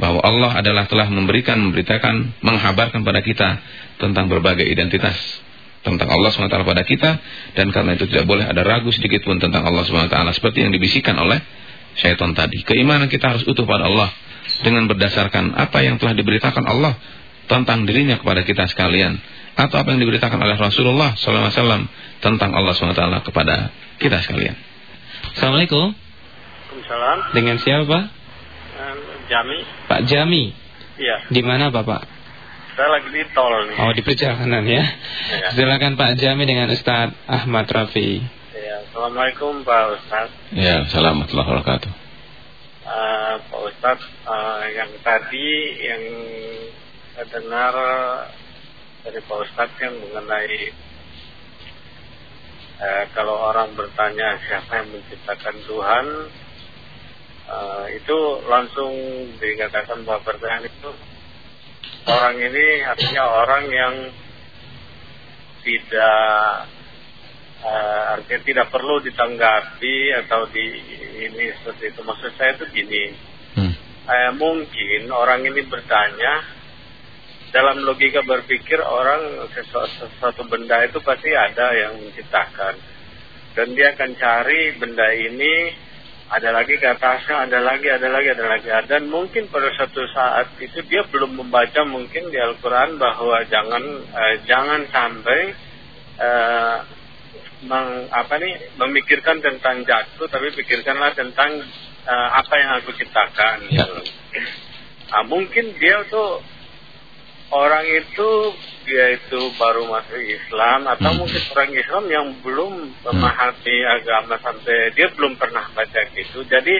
bahwa Allah adalah telah memberikan, memberitakan, menghabarkan pada kita tentang berbagai identitas tentang Allah SWT pada kita dan karena itu tidak boleh ada ragu sedikit pun tentang Allah SWT seperti yang dibisikkan oleh syaitan tadi. Keimanan kita harus utuh pada Allah dengan berdasarkan apa yang telah diberitakan Allah tentang dirinya kepada kita sekalian atau apa yang diberitakan oleh Rasulullah SAW tentang Allah SWT kepada kita sekalian. Assalamualaikum. Waalaikumsalam. Dengan siapa Pak? Eh, Jami. Pak Jami. Iya. Di mana Bapak? Saya lagi di tol nih. Oh di perjalanan ya. Iya. Silakan Pak Jami dengan Ustadz Ahmad Rafi. Iya. Assalamualaikum Pak Ustaz. Ya, assalamualaikum warahmatullahi wabarakatuh. Eh, Pak Ustaz, eh, yang tadi yang saya dengar dari Pak Ustaz yang mengenai eh, kalau orang bertanya siapa yang menciptakan Tuhan, eh, itu langsung dikatakan bahwa pertanyaan itu orang ini artinya orang yang tidak eh, artinya tidak perlu ditanggapi atau di ini seperti itu maksud saya itu gini Hmm. eh, mungkin orang ini bertanya dalam logika berpikir orang sesuatu, sesuatu benda itu pasti ada yang menciptakan dan dia akan cari benda ini ada lagi ke atasnya, ada lagi, ada lagi, ada lagi. Dan mungkin pada suatu saat itu dia belum membaca mungkin di Al-Quran bahwa jangan eh, jangan sampai eh, meng, apa nih memikirkan tentang jatuh, tapi pikirkanlah tentang eh, apa yang aku ciptakan. Ya. Nah, mungkin dia tuh orang itu dia itu baru masuk Islam atau Hmm. mungkin orang Islam yang belum memahami agama sampai dia belum pernah baca gitu. Jadi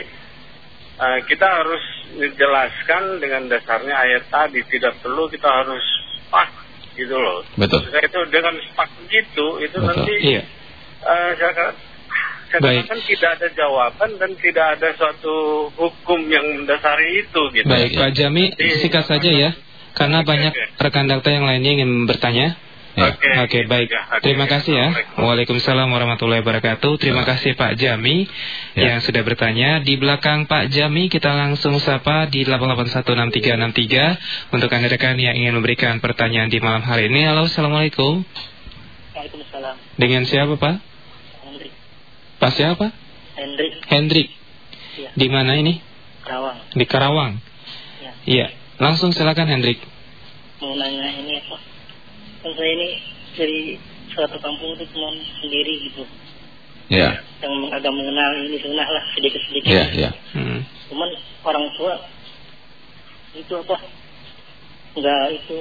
eh, kita harus menjelaskan dengan dasarnya ayat tadi tidak perlu kita harus pak gitu loh. Betul. Maksudnya itu dengan pak gitu itu Betul. nanti Iya. eh, saya kata- saya Baik. katakan tidak ada jawaban dan tidak ada suatu hukum yang mendasari itu gitu. Baik Pak Jami, sikat saja ya. Karena banyak rekan dokter yang lainnya ingin bertanya. Ya. Oke, Oke, gitu baik. ya. Oke, Terima kasih ya. Waalaikumsalam warahmatullahi wabarakatuh. Terima kasih Pak Jami Ya. yang sudah bertanya. Di belakang Pak Jami kita langsung sapa di 8816363 untuk Anda rekan yang ingin memberikan pertanyaan di malam hari ini. Halo, Assalamualaikum. Waalaikumsalam. Dengan siapa Pak? Hendrik. Pak siapa? Hendrik Hendrik. Iya. Di mana ini? Karawang. Di Karawang. Ya. Iya. Langsung silakan Hendrik. Mau nanya ini apa? Kan saya ini dari suatu kampung itu cuma sendiri gitu. Ya, Yang agak mengenal ini sunnah lah sedikit-sedikit. ya, ya. Hmm. Cuman orang tua itu apa? Enggak itu.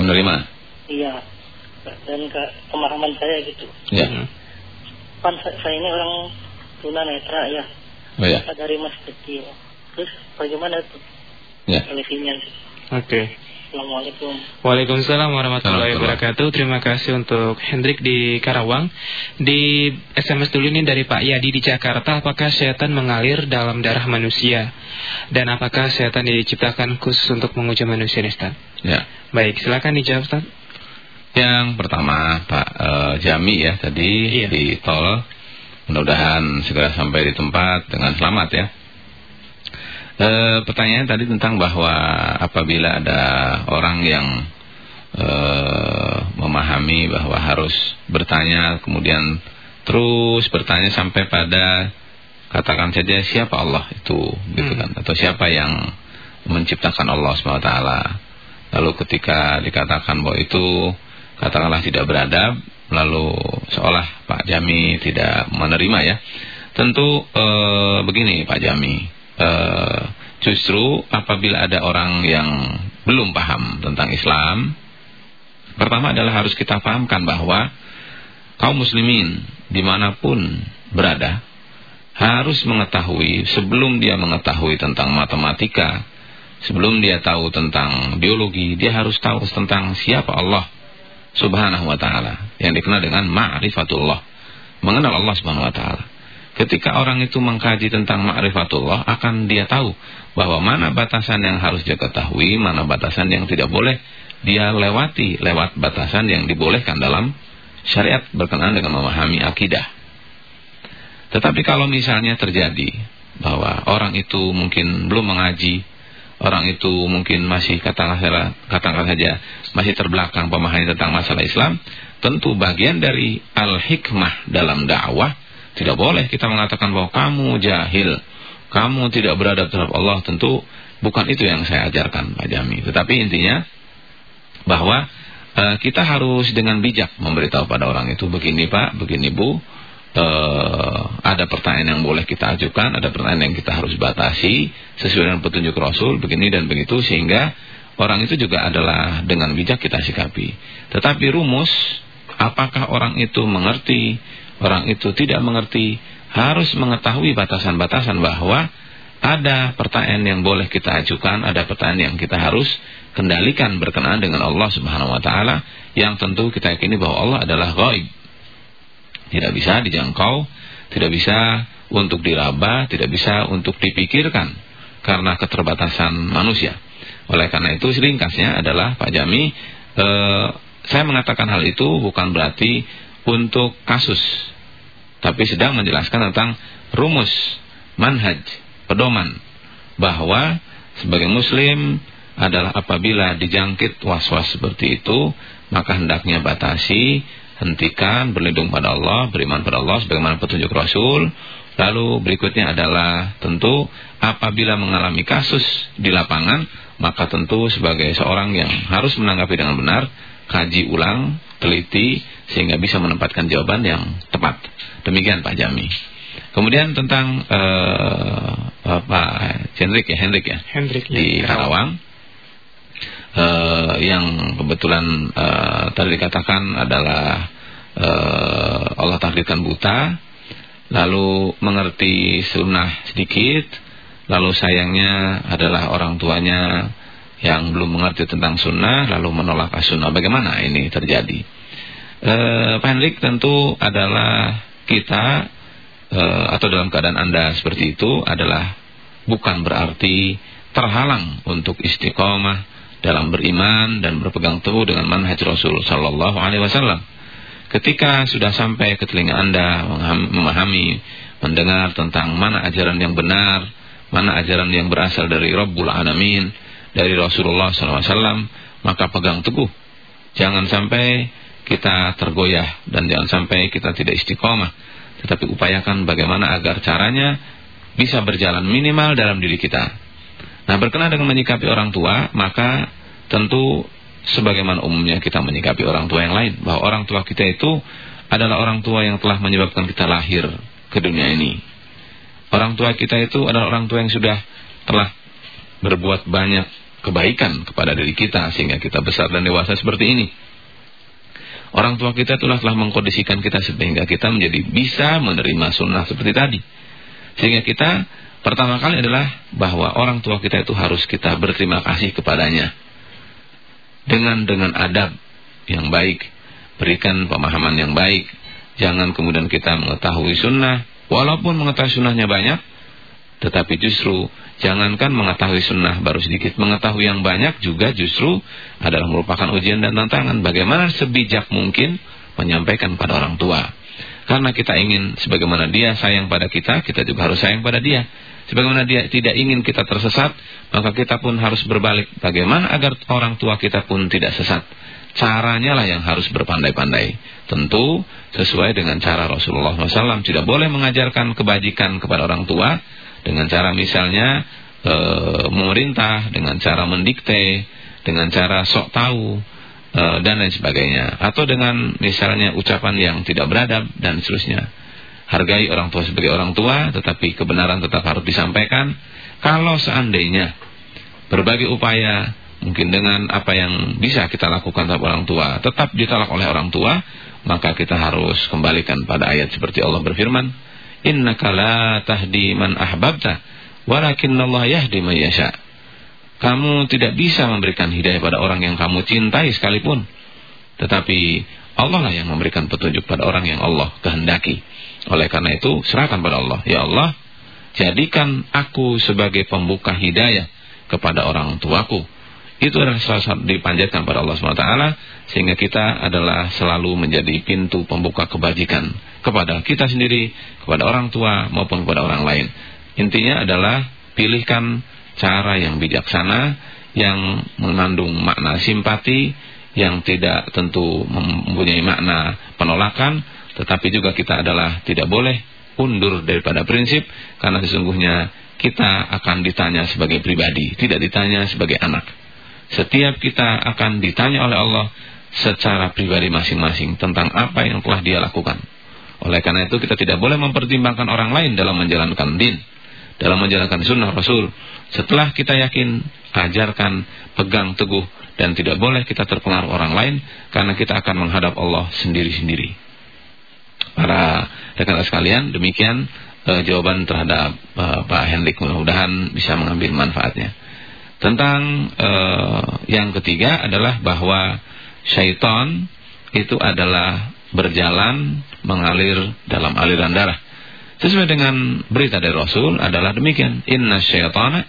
Menerima. Iya. Dan ke pemahaman saya gitu. Ya. Hmm. Kan saya, saya ini orang tunanetra ya. Oh ya. Dari mas kecil. Terus bagaimana tuh Ya. solusinya? Oke. Assalamualaikum. Waalaikumsalam warahmatullahi wabarakatuh. Terima kasih untuk Hendrik di Karawang. Di SMS dulu ini dari Pak Yadi di Jakarta. Apakah setan mengalir dalam darah manusia? Dan apakah setan diciptakan khusus untuk menguji manusia Ustaz? Ya. Baik, silakan dijawab, Ustaz. Yang pertama Pak eh, Jami ya tadi Iya. di tol. Mudah-mudahan segera sampai di tempat dengan selamat ya. Eh, pertanyaan tadi tentang bahwa apabila ada orang yang eh, memahami bahwa harus bertanya kemudian terus bertanya sampai pada katakan saja siapa Allah itu? Gitu Hmm. kan. Atau siapa yang menciptakan Allah SWT lalu ketika dikatakan bahwa itu katakanlah tidak beradab lalu seolah Pak Jami tidak menerima ya. Tentu eh, begini Pak Jami Eh, justru apabila ada orang yang belum paham tentang Islam pertama adalah harus kita pahamkan bahwa kaum muslimin di mana pun berada harus mengetahui sebelum dia mengetahui tentang matematika sebelum dia tahu tentang biologi dia harus tahu tentang siapa Allah subhanahu wa ta'ala yang dikenal dengan ma'rifatullah mengenal Allah subhanahu wa ta'ala ketika orang itu mengkaji tentang ma'rifatullah akan dia tahu bahwa mana batasan yang harus dia ketahui mana batasan yang tidak boleh dia lewati lewat batasan yang dibolehkan dalam syariat berkenaan dengan memahami akidah. Tetapi kalau misalnya terjadi bahwa orang itu mungkin belum mengaji orang itu mungkin masih katakanlah katakan saja masih terbelakang pemahaman tentang masalah Islam, tentu bagian dari al-hikmah dalam dakwah tidak boleh kita mengatakan bahwa kamu jahil, kamu tidak beradab terhadap Allah, tentu bukan itu yang saya ajarkan Pak Jami. Tetapi intinya bahwa uh, kita harus dengan bijak memberitahu pada orang itu begini Pak, begini Bu, uh, ada pertanyaan yang boleh kita ajukan, ada pertanyaan yang kita harus batasi sesuai dengan petunjuk Rasul, begini dan begitu sehingga orang itu juga adalah dengan bijak kita sikapi. Tetapi rumus, apakah orang itu mengerti, orang itu tidak mengerti, harus mengetahui batasan-batasan bahwa ada pertanyaan yang boleh kita ajukan, ada pertanyaan yang kita harus kendalikan berkenaan dengan Allah Subhanahu wa taala yang tentu kita yakini bahwa Allah adalah gaib tidak bisa dijangkau, tidak bisa untuk diraba, tidak bisa untuk dipikirkan karena keterbatasan manusia. Oleh karena itu seringkasnya adalah Pak Jami, eh, saya mengatakan hal itu bukan berarti untuk kasus, tapi sedang menjelaskan tentang rumus, manhaj, pedoman bahwa sebagai muslim adalah apabila dijangkit was-was seperti itu, maka hendaknya batasi hentikan berlindung pada Allah, beriman pada Allah sebagaimana petunjuk Rasul. Lalu berikutnya adalah tentu apabila mengalami kasus di lapangan, maka tentu sebagai seorang yang harus menanggapi dengan benar, kaji ulang, teliti sehingga bisa menempatkan jawaban yang tepat. Demikian Pak Jami. Kemudian tentang uh, uh, Pak Hendrik ya, Hendrik ya, Hendrik, ya. di Karawang uh, yang kebetulan uh, tadi dikatakan adalah uh, Allah takdirkan buta, lalu mengerti sunnah sedikit, lalu sayangnya adalah orang tuanya yang belum mengerti tentang sunnah, lalu menolak sunnah. Bagaimana ini terjadi? Uh, Pak Hendrik tentu adalah kita uh, atau dalam keadaan Anda seperti itu adalah bukan berarti terhalang untuk istiqomah dalam beriman dan berpegang teguh dengan manhaj Rasul sallallahu alaihi wasallam. Ketika sudah sampai ke telinga Anda memahami, mendengar tentang mana ajaran yang benar, mana ajaran yang berasal dari Rabbul Alamin, dari Rasulullah SAW, maka pegang teguh. Jangan sampai kita tergoyah dan jangan sampai kita tidak istiqomah. Tetapi upayakan bagaimana agar caranya bisa berjalan minimal dalam diri kita. Nah berkenaan dengan menyikapi orang tua, maka tentu sebagaimana umumnya kita menyikapi orang tua yang lain bahwa orang tua kita itu adalah orang tua yang telah menyebabkan kita lahir ke dunia ini. Orang tua kita itu adalah orang tua yang sudah telah berbuat banyak kebaikan kepada diri kita sehingga kita besar dan dewasa seperti ini. Orang tua kita itulah telah mengkondisikan kita sehingga kita menjadi bisa menerima sunnah seperti tadi. Sehingga kita pertama kali adalah bahwa orang tua kita itu harus kita berterima kasih kepadanya dengan dengan adab yang baik, berikan pemahaman yang baik. Jangan kemudian kita mengetahui sunnah, walaupun mengetahui sunnahnya banyak, tetapi justru jangankan mengetahui sunnah baru sedikit, mengetahui yang banyak juga justru adalah merupakan ujian dan tantangan. Bagaimana sebijak mungkin menyampaikan pada orang tua. Karena kita ingin sebagaimana dia sayang pada kita, kita juga harus sayang pada dia. Sebagaimana dia tidak ingin kita tersesat, maka kita pun harus berbalik. Bagaimana agar orang tua kita pun tidak sesat? Caranya lah yang harus berpandai-pandai. Tentu sesuai dengan cara Rasulullah SAW. Tidak boleh mengajarkan kebajikan kepada orang tua dengan cara misalnya e, memerintah, dengan cara mendikte, dengan cara sok tahu e, dan lain sebagainya. Atau dengan misalnya ucapan yang tidak beradab dan seterusnya hargai orang tua sebagai orang tua, tetapi kebenaran tetap harus disampaikan. Kalau seandainya berbagai upaya, mungkin dengan apa yang bisa kita lakukan terhadap orang tua, tetap ditolak oleh orang tua, maka kita harus kembalikan pada ayat seperti Allah berfirman, Innaka la tahdi man ahbabta, walakinnallaha yahdi man yasha. Kamu tidak bisa memberikan hidayah pada orang yang kamu cintai sekalipun. Tetapi Allah lah yang memberikan petunjuk pada orang yang Allah kehendaki. Oleh karena itu, serahkan pada Allah. Ya Allah, jadikan aku sebagai pembuka hidayah kepada orang tuaku. Itu adalah salah satu dipanjatkan pada Allah SWT sehingga kita adalah selalu menjadi pintu pembuka kebajikan kepada kita sendiri, kepada orang tua maupun kepada orang lain. Intinya adalah pilihkan cara yang bijaksana yang mengandung makna simpati yang tidak tentu mempunyai makna penolakan tetapi juga kita adalah tidak boleh undur daripada prinsip karena sesungguhnya kita akan ditanya sebagai pribadi tidak ditanya sebagai anak setiap kita akan ditanya oleh Allah secara pribadi masing-masing tentang apa yang telah dia lakukan oleh karena itu kita tidak boleh mempertimbangkan orang lain dalam menjalankan din dalam menjalankan sunnah Rasul setelah kita yakin ajarkan pegang teguh dan tidak boleh kita terpengaruh orang lain karena kita akan menghadap Allah sendiri-sendiri. Para rekan sekalian, demikian uh, jawaban terhadap uh, Pak Hendrik mudah-mudahan bisa mengambil manfaatnya. Tentang uh, yang ketiga adalah bahwa syaitan itu adalah berjalan mengalir dalam aliran darah. Sesuai dengan berita dari Rasul adalah demikian. Inna syaitana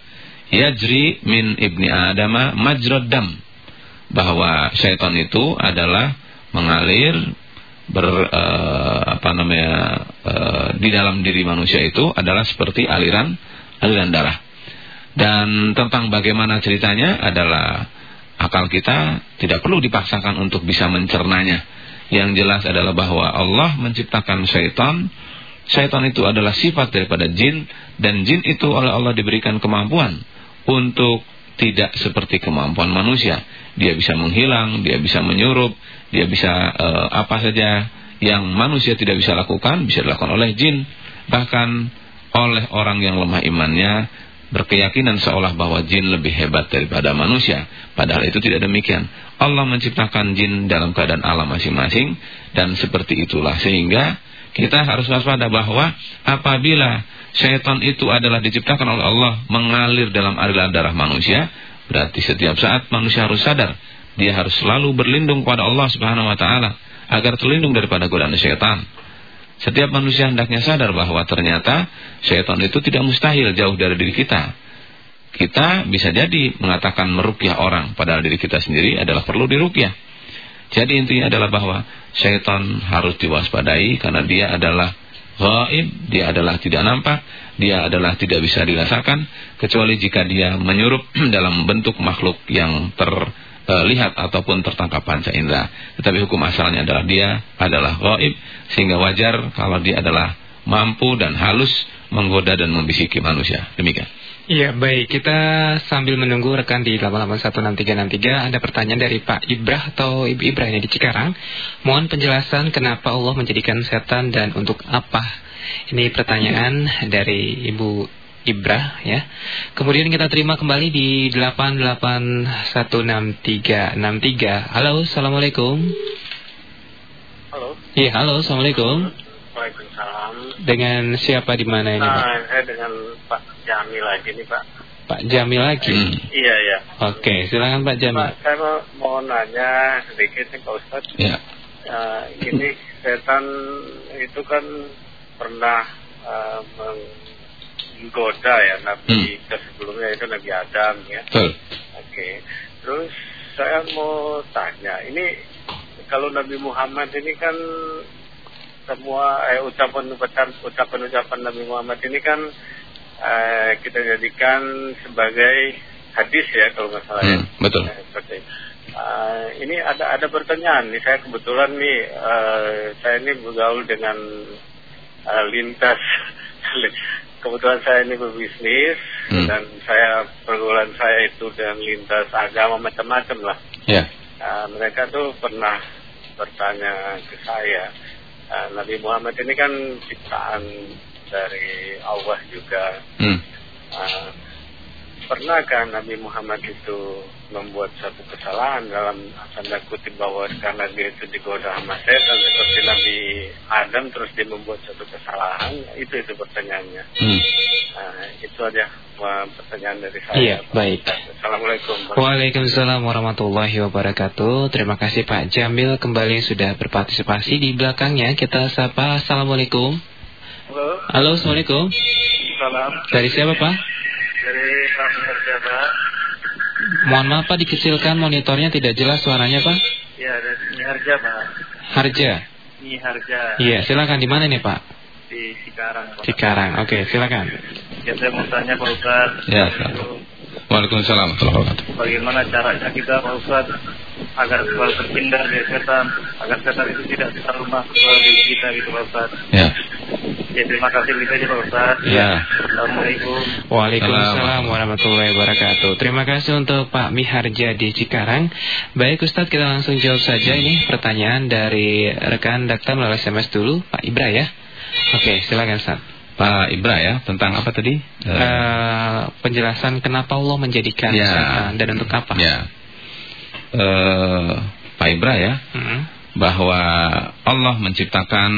yajri min ibni adama majrad dam bahwa syaitan itu adalah mengalir ber uh, apa namanya uh, di dalam diri manusia itu adalah seperti aliran aliran darah. Dan tentang bagaimana ceritanya adalah akal kita tidak perlu dipaksakan untuk bisa mencernanya. Yang jelas adalah bahwa Allah menciptakan syaitan. Syaitan itu adalah sifat daripada jin dan jin itu oleh Allah diberikan kemampuan untuk tidak seperti kemampuan manusia. Dia bisa menghilang, dia bisa menyurup, dia bisa uh, apa saja yang manusia tidak bisa lakukan bisa dilakukan oleh jin. Bahkan oleh orang yang lemah imannya berkeyakinan seolah bahwa jin lebih hebat daripada manusia. Padahal itu tidak demikian. Allah menciptakan jin dalam keadaan alam masing-masing dan seperti itulah sehingga kita harus waspada bahwa apabila syaitan itu adalah diciptakan oleh Allah mengalir dalam aliran darah manusia, berarti setiap saat manusia harus sadar dia harus selalu berlindung kepada Allah Subhanahu wa taala agar terlindung daripada godaan syaitan. Setiap manusia hendaknya sadar bahwa ternyata syaitan itu tidak mustahil jauh dari diri kita. Kita bisa jadi mengatakan merukyah orang padahal diri kita sendiri adalah perlu dirukyah. Jadi intinya adalah bahwa syaitan harus diwaspadai karena dia adalah gaib, dia adalah tidak nampak, dia adalah tidak bisa dirasakan kecuali jika dia menyurup dalam bentuk makhluk yang terlihat ataupun tertangkap panca indera. Tetapi hukum asalnya adalah dia adalah gaib sehingga wajar kalau dia adalah mampu dan halus menggoda dan membisiki manusia. Demikian. Iya baik kita sambil menunggu rekan di 8816363 ada pertanyaan dari Pak Ibrah atau Ibu Ibrah ini di Cikarang Mohon penjelasan kenapa Allah menjadikan setan dan untuk apa Ini pertanyaan dari Ibu Ibrah ya Kemudian kita terima kembali di 8816363 Halo Assalamualaikum Halo Iya halo Assalamualaikum Waalaikumsalam Dengan siapa di mana ini Pak? Nah, saya dengan Pak Jamil lagi nih Pak. Pak Jamil lagi. Hmm. Iya ya. Oke, silakan Pak Jamil. Pak, saya mau, mau nanya sedikit nih Pak Ustadz. Ya. Uh, ini setan itu kan pernah uh, menggoda ya Nabi Hmm. sebelumnya itu Nabi Adam ya. Betul. Oke. Terus saya mau tanya, ini kalau Nabi Muhammad ini kan semua eh, ucapan-ucapan ucapan-ucapan Nabi Muhammad ini kan eh, kita jadikan sebagai hadis ya kalau nggak salah ya. Hmm, betul. Eh, seperti eh, ini ada ada pertanyaan nih saya kebetulan nih eh, saya ini bergaul dengan eh, lintas kebetulan saya ini berbisnis Hmm. dan saya pergaulan saya itu dengan lintas agama macam-macam lah. Ya. Uh, mereka tuh pernah bertanya ke saya, uh, Nabi Muhammad ini kan ciptaan dari Allah juga. Hmm. Uh, pernahkah Nabi Muhammad itu membuat satu kesalahan dalam tanda kutip bahwa karena dia itu digoda sama setan seperti Nabi Adam terus dia membuat satu kesalahan itu itu pertanyaannya. Hmm. Nah, itu aja pertanyaan dari saya. Iya, baik. Assalamualaikum. Waalaikumsalam warahmatullahi wabarakatuh. Terima kasih Pak Jamil kembali sudah berpartisipasi di belakangnya. Kita sapa Assalamualaikum. Halo, Halo, Assalamualaikum. salam Dari siapa Pak? Dari Pak Harja Pak. Mohon maaf Pak dikecilkan monitornya tidak jelas suaranya Pak. Ya, dari Harja Pak. Harja. Ini Harja Iya, silakan di mana nih Pak? di Cikarang. Pak. Cikarang. Oke, silakan. Ya, saya mau tanya Pak Ustaz. Ya, Itu, Waalaikumsalam. Bagaimana caranya kita Pak Ustaz agar selalu terhindar dari setan, agar setan itu tidak selalu masuk ke diri kita gitu Pak Ustaz. Ya. Ya terima kasih bisa aja Pak Ustaz. Ya. Assalamualaikum. Waalaikumsalam warahmatullahi wabarakatuh. Terima kasih untuk Pak Miharja di Cikarang. Baik Ustadz, kita langsung jawab saja ini pertanyaan dari rekan daktar melalui SMS dulu, Pak Ibra ya. Oke, silakan Ustadz. Pak Ibra ya, tentang apa tadi? Eh, penjelasan kenapa Allah menjadikan Ya. setan dan untuk apa? Ya. Eh, Pak Ibra ya, Hmm. Bahwa Allah menciptakan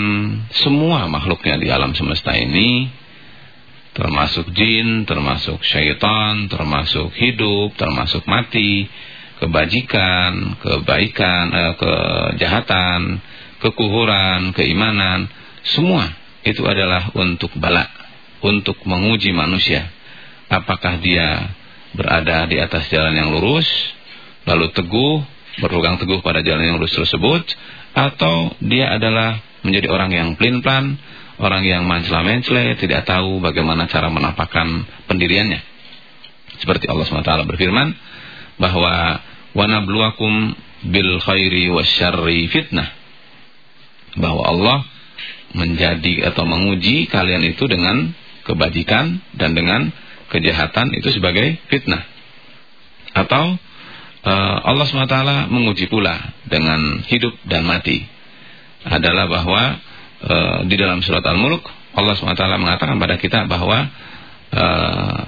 semua makhluknya di alam semesta ini termasuk jin, termasuk syaitan, termasuk hidup, termasuk mati, kebajikan, kebaikan, eh, kejahatan, kekuhuran, keimanan, semua itu adalah untuk bala, untuk menguji manusia. Apakah dia berada di atas jalan yang lurus, lalu teguh, berpegang teguh pada jalan yang lurus tersebut, atau dia adalah menjadi orang yang pelin-pelan, orang yang mencela-mencela, tidak tahu bagaimana cara menampakkan pendiriannya. Seperti Allah SWT berfirman bahwa wanabluwakum bil khairi wasyarri fitnah. Bahwa Allah menjadi atau menguji kalian itu dengan kebajikan dan dengan kejahatan itu sebagai fitnah. Atau Allah SWT menguji pula dengan hidup dan mati. Adalah bahwa uh, di dalam surat Al-Mulk Allah SWT mengatakan pada kita bahwa uh,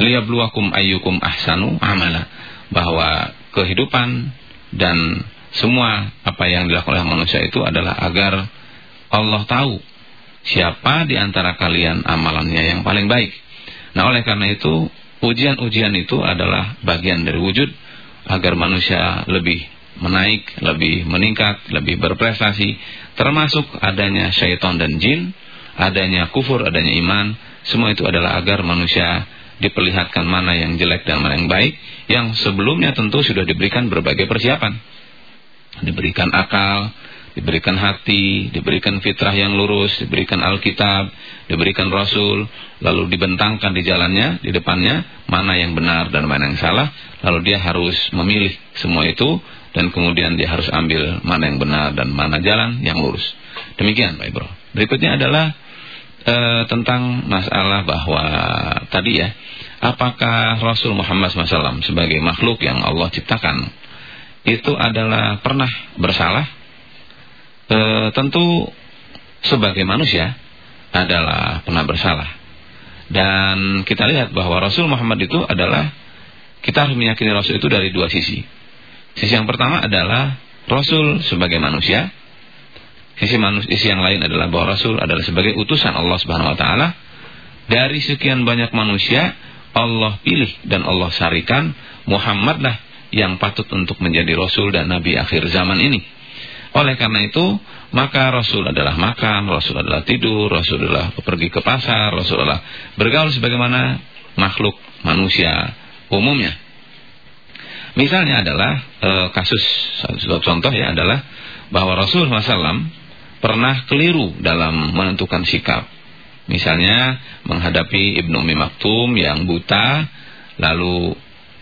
liyabluwakum ayyukum ahsanu amala bahwa kehidupan dan semua apa yang dilakukan oleh manusia itu adalah agar Allah tahu siapa di antara kalian amalannya yang paling baik. Nah, oleh karena itu ujian-ujian itu adalah bagian dari wujud agar manusia lebih menaik, lebih meningkat, lebih berprestasi, termasuk adanya syaitan dan jin, adanya kufur, adanya iman, semua itu adalah agar manusia diperlihatkan mana yang jelek dan mana yang baik, yang sebelumnya tentu sudah diberikan berbagai persiapan. Diberikan akal, diberikan hati, diberikan fitrah yang lurus, diberikan Alkitab, diberikan Rasul, lalu dibentangkan di jalannya, di depannya, mana yang benar dan mana yang salah, lalu dia harus memilih semua itu, dan kemudian dia harus ambil mana yang benar dan mana jalan yang lurus. Demikian Pak Ibro. Berikutnya adalah e, tentang masalah bahwa tadi ya, apakah Rasul Muhammad SAW sebagai makhluk yang Allah ciptakan, itu adalah pernah bersalah? E, tentu sebagai manusia adalah pernah bersalah. Dan kita lihat bahwa Rasul Muhammad itu adalah kita harus meyakini Rasul itu dari dua sisi. Sisi yang pertama adalah Rasul sebagai manusia. Sisi manusia sisi yang lain adalah bahwa Rasul adalah sebagai utusan Allah Subhanahu wa taala. Dari sekian banyak manusia, Allah pilih dan Allah syarikan Muhammadlah yang patut untuk menjadi rasul dan nabi akhir zaman ini. Oleh karena itu, maka Rasul adalah makan, Rasul adalah tidur, Rasul adalah pergi ke pasar, Rasul adalah bergaul sebagaimana makhluk manusia umumnya. Misalnya adalah e, kasus contoh ya adalah bahwa Rasul SAW pernah keliru dalam menentukan sikap. Misalnya menghadapi Ibnu Umi Maktum yang buta, lalu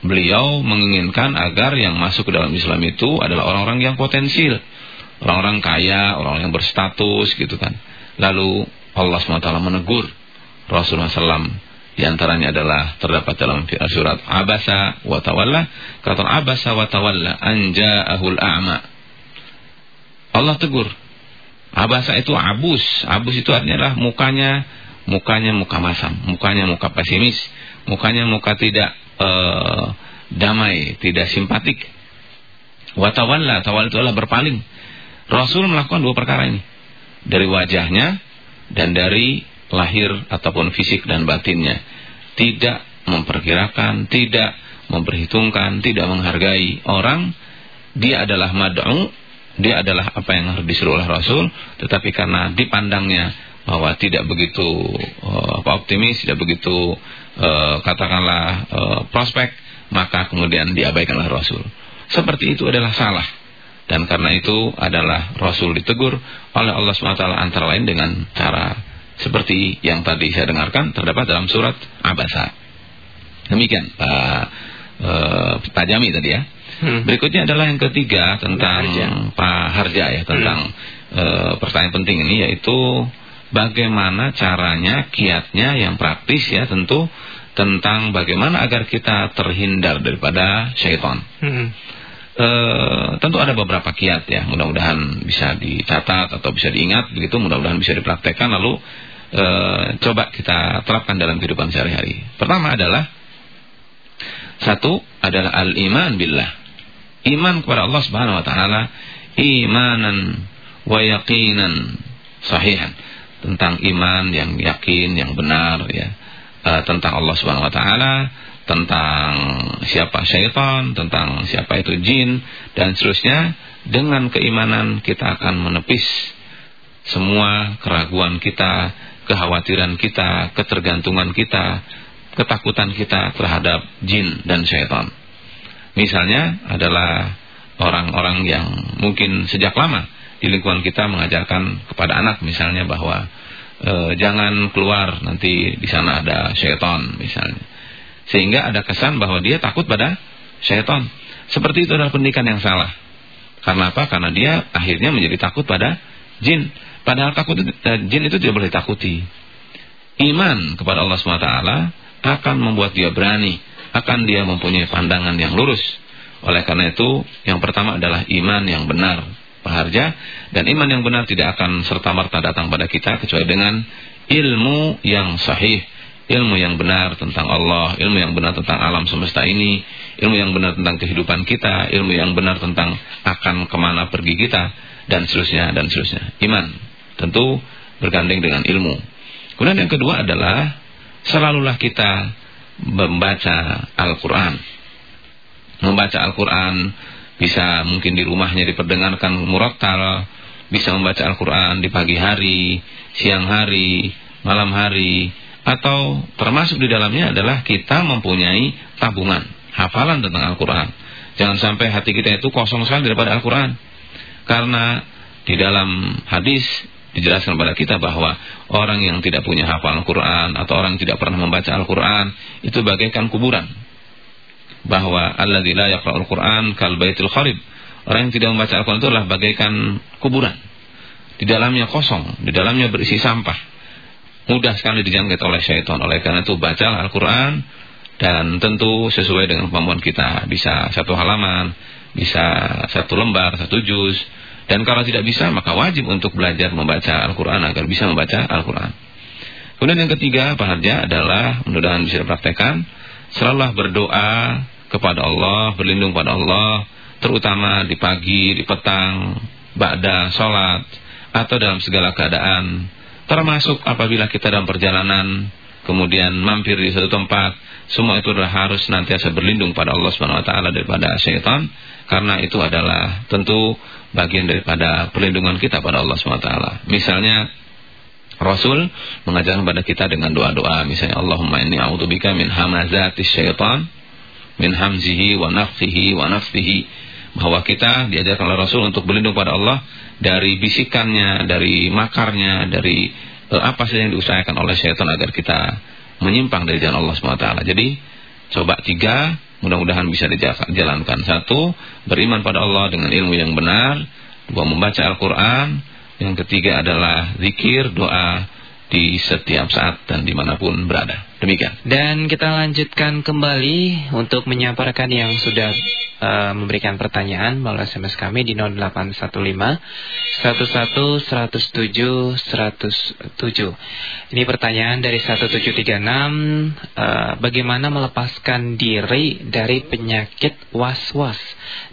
beliau menginginkan agar yang masuk ke dalam Islam itu adalah orang-orang yang potensial, orang-orang kaya, orang-orang yang berstatus gitu kan. Lalu Allah SWT menegur Rasulullah SAW di antaranya adalah terdapat dalam surat Abasa wa Tawalla. Kata Abasa wa Tawalla anja'ahul a'ma. Allah tegur. Abasa itu abus. Abus itu artinya adalah mukanya mukanya muka masam, mukanya muka pesimis, mukanya muka tidak uh, damai, tidak simpatik. Wa tawalla, tawalla itu adalah berpaling. Rasul melakukan dua perkara ini. Dari wajahnya dan dari lahir ataupun fisik dan batinnya. Tidak memperkirakan, tidak memperhitungkan, tidak menghargai orang. Dia adalah mad'u, dia adalah apa yang harus disuruh oleh Rasul, tetapi karena dipandangnya bahwa tidak begitu uh, optimis, tidak begitu uh, katakanlah uh, prospek, maka kemudian diabaikan oleh Rasul. Seperti itu adalah salah. Dan karena itu adalah Rasul ditegur oleh Allah SWT antara lain dengan cara seperti yang tadi saya dengarkan terdapat dalam surat Abasa. Demikian Pak uh, Tajami tadi ya. Hmm. Berikutnya adalah yang ketiga tentang Harja. Pak Harja ya tentang hmm. uh, pertanyaan penting ini yaitu bagaimana caranya kiatnya yang praktis ya tentu tentang bagaimana agar kita terhindar daripada syaitan. Hmm. E, tentu ada beberapa kiat ya, mudah-mudahan bisa dicatat atau bisa diingat begitu, mudah-mudahan bisa dipraktekkan lalu e, coba kita terapkan dalam kehidupan sehari-hari. Pertama adalah satu adalah al-iman billah. Iman kepada Allah Subhanahu wa taala imanan wa yaqinan sahihan. Tentang iman yang yakin, yang benar ya. Uh, tentang Allah Subhanahu wa taala, tentang siapa syaitan, tentang siapa itu jin dan seterusnya. Dengan keimanan kita akan menepis semua keraguan kita, kekhawatiran kita, ketergantungan kita, ketakutan kita terhadap jin dan syaitan. Misalnya adalah orang-orang yang mungkin sejak lama di lingkungan kita mengajarkan kepada anak misalnya bahwa e, jangan keluar nanti di sana ada syaitan misalnya. Sehingga ada kesan bahwa dia takut pada syaitan. Seperti itu adalah pendidikan yang salah. Karena apa? Karena dia akhirnya menjadi takut pada jin. Padahal takut eh, jin itu tidak boleh takuti. Iman kepada Allah SWT akan membuat dia berani akan dia mempunyai pandangan yang lurus. Oleh karena itu, yang pertama adalah iman yang benar, paharja, dan iman yang benar tidak akan serta-merta datang pada kita kecuali dengan ilmu yang sahih, ilmu yang benar tentang Allah, ilmu yang benar tentang alam semesta ini, ilmu yang benar tentang kehidupan kita, ilmu yang benar tentang akan ke mana pergi kita, dan seterusnya, dan seterusnya. Iman, tentu bergandeng dengan ilmu. Kemudian yang kedua adalah, selalulah kita membaca Al-Quran. Membaca Al-Quran bisa mungkin di rumahnya diperdengarkan murattal, bisa membaca Al-Quran di pagi hari, siang hari, malam hari, atau termasuk di dalamnya adalah kita mempunyai tabungan, hafalan tentang Al-Quran. Jangan sampai hati kita itu kosong sekali daripada Al-Quran. Karena di dalam hadis dijelaskan pada kita bahwa orang yang tidak punya hafal Al-Quran atau orang yang tidak pernah membaca Al-Quran itu bagaikan kuburan. Bahwa Allah la yaqra'ul Quran kal baitul kharib. Orang yang tidak membaca Al-Quran itu adalah bagaikan kuburan. Di dalamnya kosong, di dalamnya berisi sampah. Mudah sekali dijangkit oleh syaitan. Oleh karena itu baca Al-Quran dan tentu sesuai dengan kemampuan kita. Bisa satu halaman, bisa satu lembar, satu juz dan kalau tidak bisa maka wajib untuk belajar membaca Al-Quran agar bisa membaca Al-Quran. Kemudian yang ketiga Pak Harja adalah mudah-mudahan bisa dipraktekan. Selalulah berdoa kepada Allah, berlindung pada Allah. Terutama di pagi, di petang, ba'da, sholat. Atau dalam segala keadaan. Termasuk apabila kita dalam perjalanan. Kemudian mampir di satu tempat. Semua itu adalah harus nantiasa berlindung pada Allah SWT daripada syaitan. Karena itu adalah tentu bagian daripada perlindungan kita pada Allah SWT. Misalnya Rasul mengajarkan kepada kita dengan doa-doa misalnya Allahumma inni a'udzubika min hamazatis syaitan min hamzihi wa nafthihi wa nafthihi bahwa kita diajarkan oleh Rasul untuk berlindung pada Allah dari bisikannya, dari makarnya, dari uh, apa saja yang diusahakan oleh syaitan agar kita menyimpang dari jalan Allah SWT. Jadi coba tiga Mudah-mudahan bisa dijalankan. Satu, beriman pada Allah dengan ilmu yang benar. Dua, membaca Al-Quran. Yang ketiga adalah zikir, doa di setiap saat dan di mana pun berada. Demikian. Dan kita lanjutkan kembali untuk menyampaikan yang sudah uh, memberikan pertanyaan melalui SMS kami di 0815 11 107 107. Ini pertanyaan dari 1736 uh, bagaimana melepaskan diri dari penyakit was-was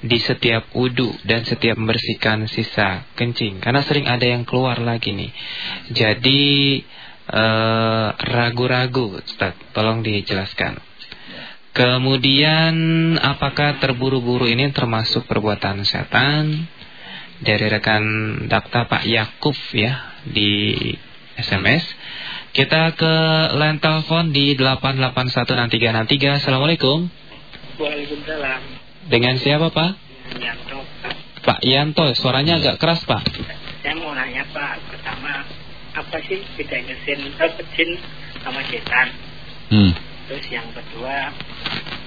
di setiap udu dan setiap membersihkan sisa kencing karena sering ada yang keluar lagi nih. Jadi eh, ragu-ragu uh, Ustaz, tolong dijelaskan. Kemudian apakah terburu-buru ini termasuk perbuatan setan? Dari rekan Dakta Pak Yakub ya di SMS. Kita ke line telepon di 8816363. Assalamualaikum. Waalaikumsalam. Dengan siapa Pak? Yanto, Pak. Yanto, suaranya agak keras Pak. Saya mau nanya Pak, apa sih bedanya sin, eh, jin sama setan? Hmm. Terus yang kedua,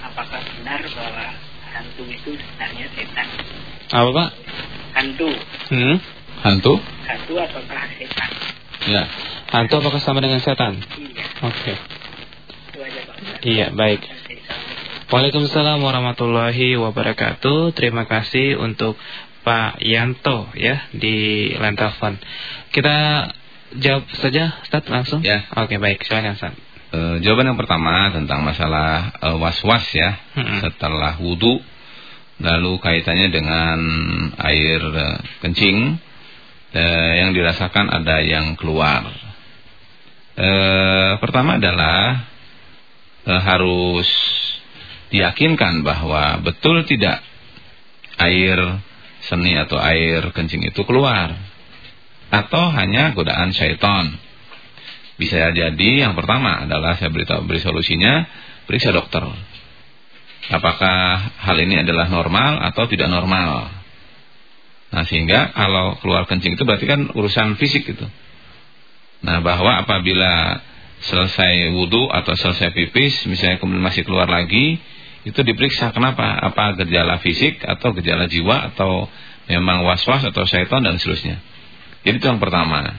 apakah benar bahwa hantu itu sebenarnya setan? Apa Pak? Hantu, Hmm? Hantu? hantu ataukah setan? Ya. Hantu apakah sama dengan setan? Iya, Oke. Ustaz. Iya, baik. Waalaikumsalam warahmatullahi wabarakatuh. Terima kasih untuk Pak Yanto ya di telepon. Kita jawab saja Ustaz langsung. Ya. Oke, baik. Silakan Ustaz. Eh, jawaban yang pertama tentang masalah eh, was-was ya Mm-mm. setelah wudhu lalu kaitannya dengan air eh, kencing eh, yang dirasakan ada yang keluar. Eh, pertama adalah eh, harus diyakinkan bahwa betul tidak air seni atau air kencing itu keluar atau hanya godaan syaitan. Bisa jadi yang pertama adalah saya beritahu beri solusinya periksa dokter. Apakah hal ini adalah normal atau tidak normal? Nah sehingga kalau keluar kencing itu berarti kan urusan fisik itu. Nah bahwa apabila selesai wudhu atau selesai pipis misalnya kemudian masih keluar lagi itu diperiksa kenapa apa gejala fisik atau gejala jiwa atau memang was-was atau syaitan dan seterusnya. Jadi itu yang pertama.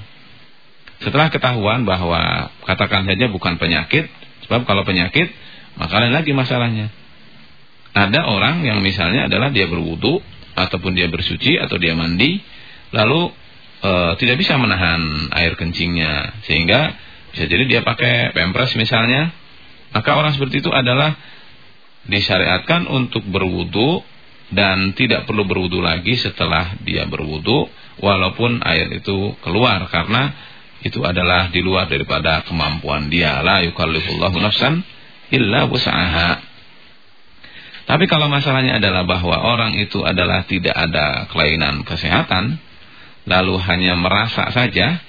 Setelah ketahuan bahwa katakan saja bukan penyakit, sebab kalau penyakit maka lain lagi masalahnya. Ada orang yang misalnya adalah dia berwudu ataupun dia bersuci atau dia mandi, lalu e, tidak bisa menahan air kencingnya, sehingga bisa jadi dia pakai pempres misalnya, maka orang seperti itu adalah disyariatkan untuk berwudu dan tidak perlu berwudu lagi setelah dia berwudu, walaupun air itu keluar karena itu adalah di luar daripada kemampuan dia. La yukallifullahu nafsan illa wus'aha. Tapi kalau masalahnya adalah bahwa orang itu adalah tidak ada kelainan kesehatan, lalu hanya merasa saja,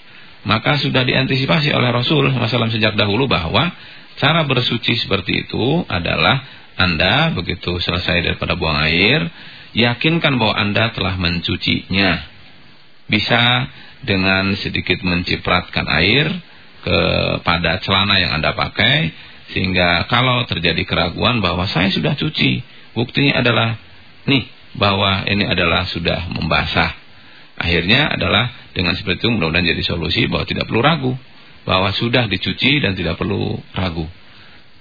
maka sudah diantisipasi oleh Rasul masalah sejak dahulu bahwa cara bersuci seperti itu adalah Anda begitu selesai daripada buang air, yakinkan bahwa Anda telah mencucinya. Bisa dengan sedikit mencipratkan air kepada celana yang Anda pakai sehingga kalau terjadi keraguan bahwa saya sudah cuci, buktinya adalah nih bahwa ini adalah sudah membasah. Akhirnya adalah dengan seperti itu mudah-mudahan jadi solusi bahwa tidak perlu ragu bahwa sudah dicuci dan tidak perlu ragu.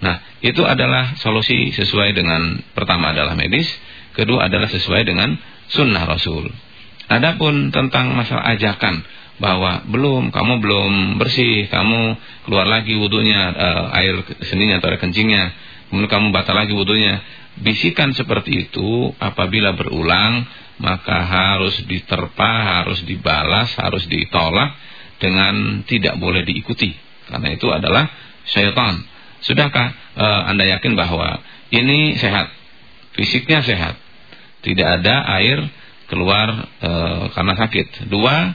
Nah, itu adalah solusi sesuai dengan pertama adalah medis, kedua adalah sesuai dengan sunnah Rasul. Adapun tentang masalah ajakan bahwa belum kamu belum bersih, kamu keluar lagi wudhunya uh, air seninya atau air kencingnya, kemudian kamu batal lagi wudhunya. Bisikan seperti itu apabila berulang maka harus diterpa, harus dibalas, harus ditolak dengan tidak boleh diikuti. Karena itu adalah syaitan. Sudahkah uh, Anda yakin bahwa ini sehat, fisiknya sehat, tidak ada air keluar e, karena sakit. Dua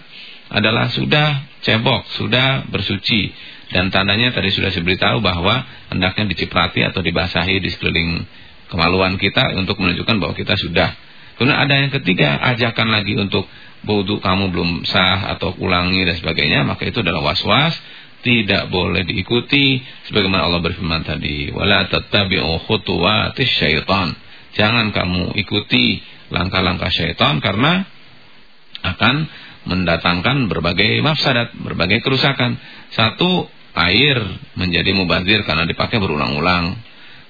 adalah sudah cebok, sudah bersuci dan tandanya tadi sudah saya beritahu bahwa hendaknya diciprati atau dibasahi di sekeliling kemaluan kita untuk menunjukkan bahwa kita sudah. Kemudian ada yang ketiga, ajakan lagi untuk wudhu kamu belum sah atau ulangi dan sebagainya, maka itu adalah was-was, tidak boleh diikuti sebagaimana Allah berfirman tadi, wala tattabi'u khutuwatis syaitan. Jangan kamu ikuti langkah-langkah syaitan karena akan mendatangkan berbagai mafsadat, berbagai kerusakan. Satu, air menjadi mubazir karena dipakai berulang-ulang.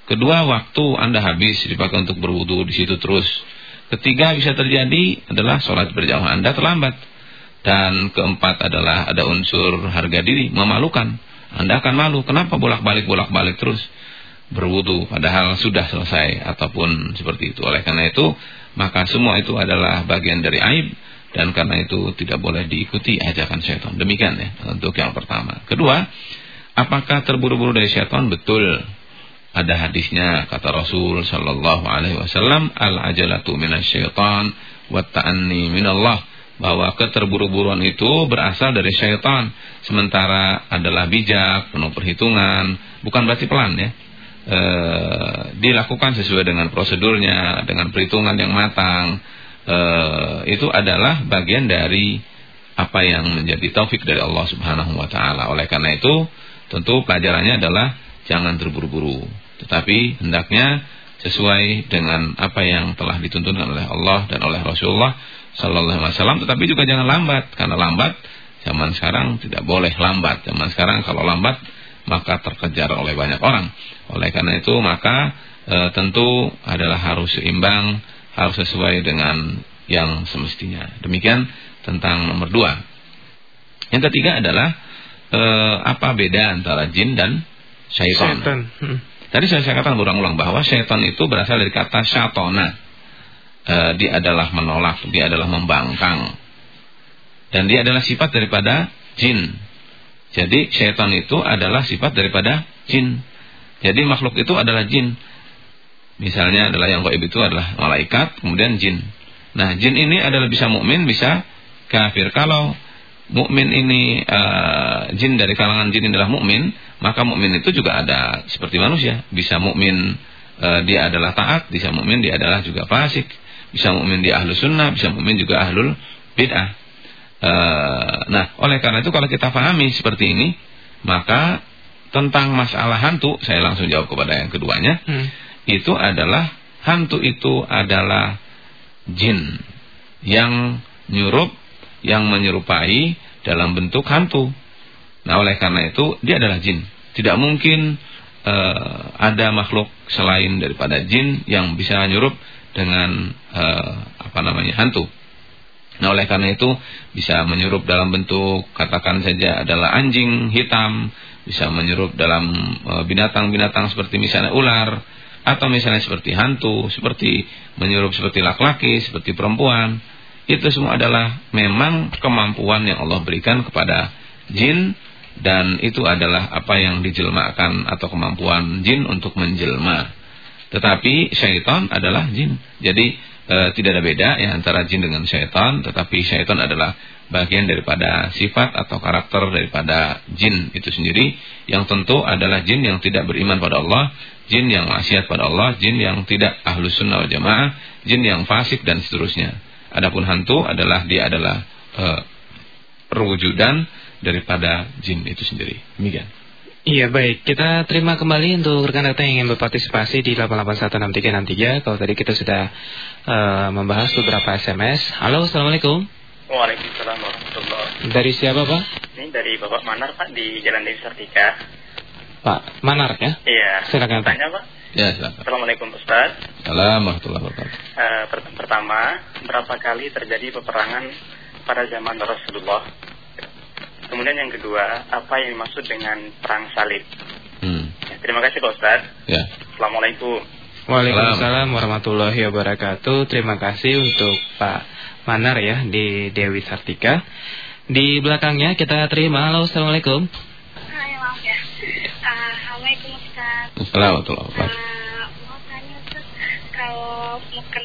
Kedua, waktu Anda habis dipakai untuk berwudu di situ terus. Ketiga, bisa terjadi adalah sholat berjamaah Anda terlambat. Dan keempat adalah ada unsur harga diri, memalukan. Anda akan malu. Kenapa bolak-balik bolak-balik terus? berwudu padahal sudah selesai ataupun seperti itu. Oleh karena itu, maka semua itu adalah bagian dari aib dan karena itu tidak boleh diikuti ajakan syaitan. Demikian ya untuk yang pertama. Kedua, apakah terburu-buru dari syaitan? Betul. Ada hadisnya kata Rasul sallallahu alaihi wasallam, al-ajalatu minasyaitan wa ta'anni minallah bahwa keterburu-buruan itu berasal dari syaitan sementara adalah bijak, penuh perhitungan, bukan berarti pelan ya e, dilakukan sesuai dengan prosedurnya, dengan perhitungan yang matang, e, itu adalah bagian dari apa yang menjadi taufik dari Allah Subhanahu wa taala. Oleh karena itu, tentu pelajarannya adalah jangan terburu-buru. Tetapi hendaknya sesuai dengan apa yang telah dituntunkan oleh Allah dan oleh Rasulullah sallallahu alaihi wasallam tetapi juga jangan lambat karena lambat zaman sekarang tidak boleh lambat. Zaman sekarang kalau lambat maka terkejar oleh banyak orang. Oleh karena itu maka e, tentu adalah harus seimbang, harus sesuai dengan yang semestinya. Demikian tentang nomor dua. Yang ketiga adalah e, apa beda antara jin dan syaitan. syaitan. Hmm. Tadi saya, saya katakan berulang-ulang bahwa syaitan itu berasal dari kata syatona. E, dia adalah menolak, dia adalah membangkang. Dan dia adalah sifat daripada jin. Jadi syaitan itu adalah sifat daripada jin. Jadi makhluk itu adalah jin. Misalnya adalah yang gaib itu adalah malaikat, kemudian jin. Nah, jin ini adalah bisa mukmin, bisa kafir. Kalau mukmin ini uh, jin dari kalangan jin adalah mukmin, maka mukmin itu juga ada seperti manusia, bisa mukmin uh, dia adalah taat, bisa mukmin dia adalah juga fasik, bisa mukmin dia ahlu sunnah, bisa mukmin juga ahlul bid'ah. Uh, nah, oleh karena itu kalau kita pahami seperti ini, maka tentang masalah hantu, saya langsung jawab kepada yang keduanya, hmm. itu adalah hantu itu adalah jin yang nyurup yang menyerupai dalam bentuk hantu. Nah, oleh karena itu dia adalah jin. Tidak mungkin uh, ada makhluk selain daripada jin yang bisa nyurup dengan uh, apa namanya hantu. Nah, oleh karena itu bisa menyurup dalam bentuk katakan saja adalah anjing hitam, bisa menyurup dalam eh, binatang-binatang seperti misalnya ular atau misalnya seperti hantu, seperti menyurup seperti laki-laki, seperti perempuan. Itu semua adalah memang kemampuan yang Allah berikan kepada jin dan itu adalah apa yang dijelmakan atau kemampuan jin untuk menjelma. Tetapi syaitan adalah jin. Jadi e, tidak ada beda ya antara jin dengan syaitan, tetapi syaitan adalah bagian daripada sifat atau karakter daripada jin itu sendiri yang tentu adalah jin yang tidak beriman pada Allah, jin yang maksiat pada Allah, jin yang tidak ahlus sunnah wal jamaah, jin yang fasik dan seterusnya. Adapun hantu adalah dia adalah uh, perwujudan daripada jin itu sendiri. Demikian. Iya baik, kita terima kembali untuk rekan rekan yang ingin berpartisipasi di 8816363 Kalau tadi kita sudah uh, membahas beberapa SMS Halo, Assalamualaikum Waalaikumsalam warahmatullahi Dari siapa Pak? Ini dari Bapak Manar Pak di Jalan Dewi Sartika Pak Manar ya? Iya Silakan Pak Tanya Pak Ya, silakan. Assalamualaikum Ustaz. Assalamualaikum warahmatullahi wabarakatuh. Uh, pertama, berapa kali terjadi peperangan pada zaman Rasulullah? Kemudian yang kedua, apa yang dimaksud dengan perang salib? Hmm. Ya, terima kasih Pak Ustaz. Ya. Assalamualaikum. Waalaikumsalam warahmatullahi wabarakatuh. Terima kasih untuk Pak Manar ya di Dewi Sartika. Di belakangnya kita terima. Halo, Assalamualaikum. Hai, maaf ya. Uh, Assalamualaikum Ustaz. Assalamualaikum warahmatullahi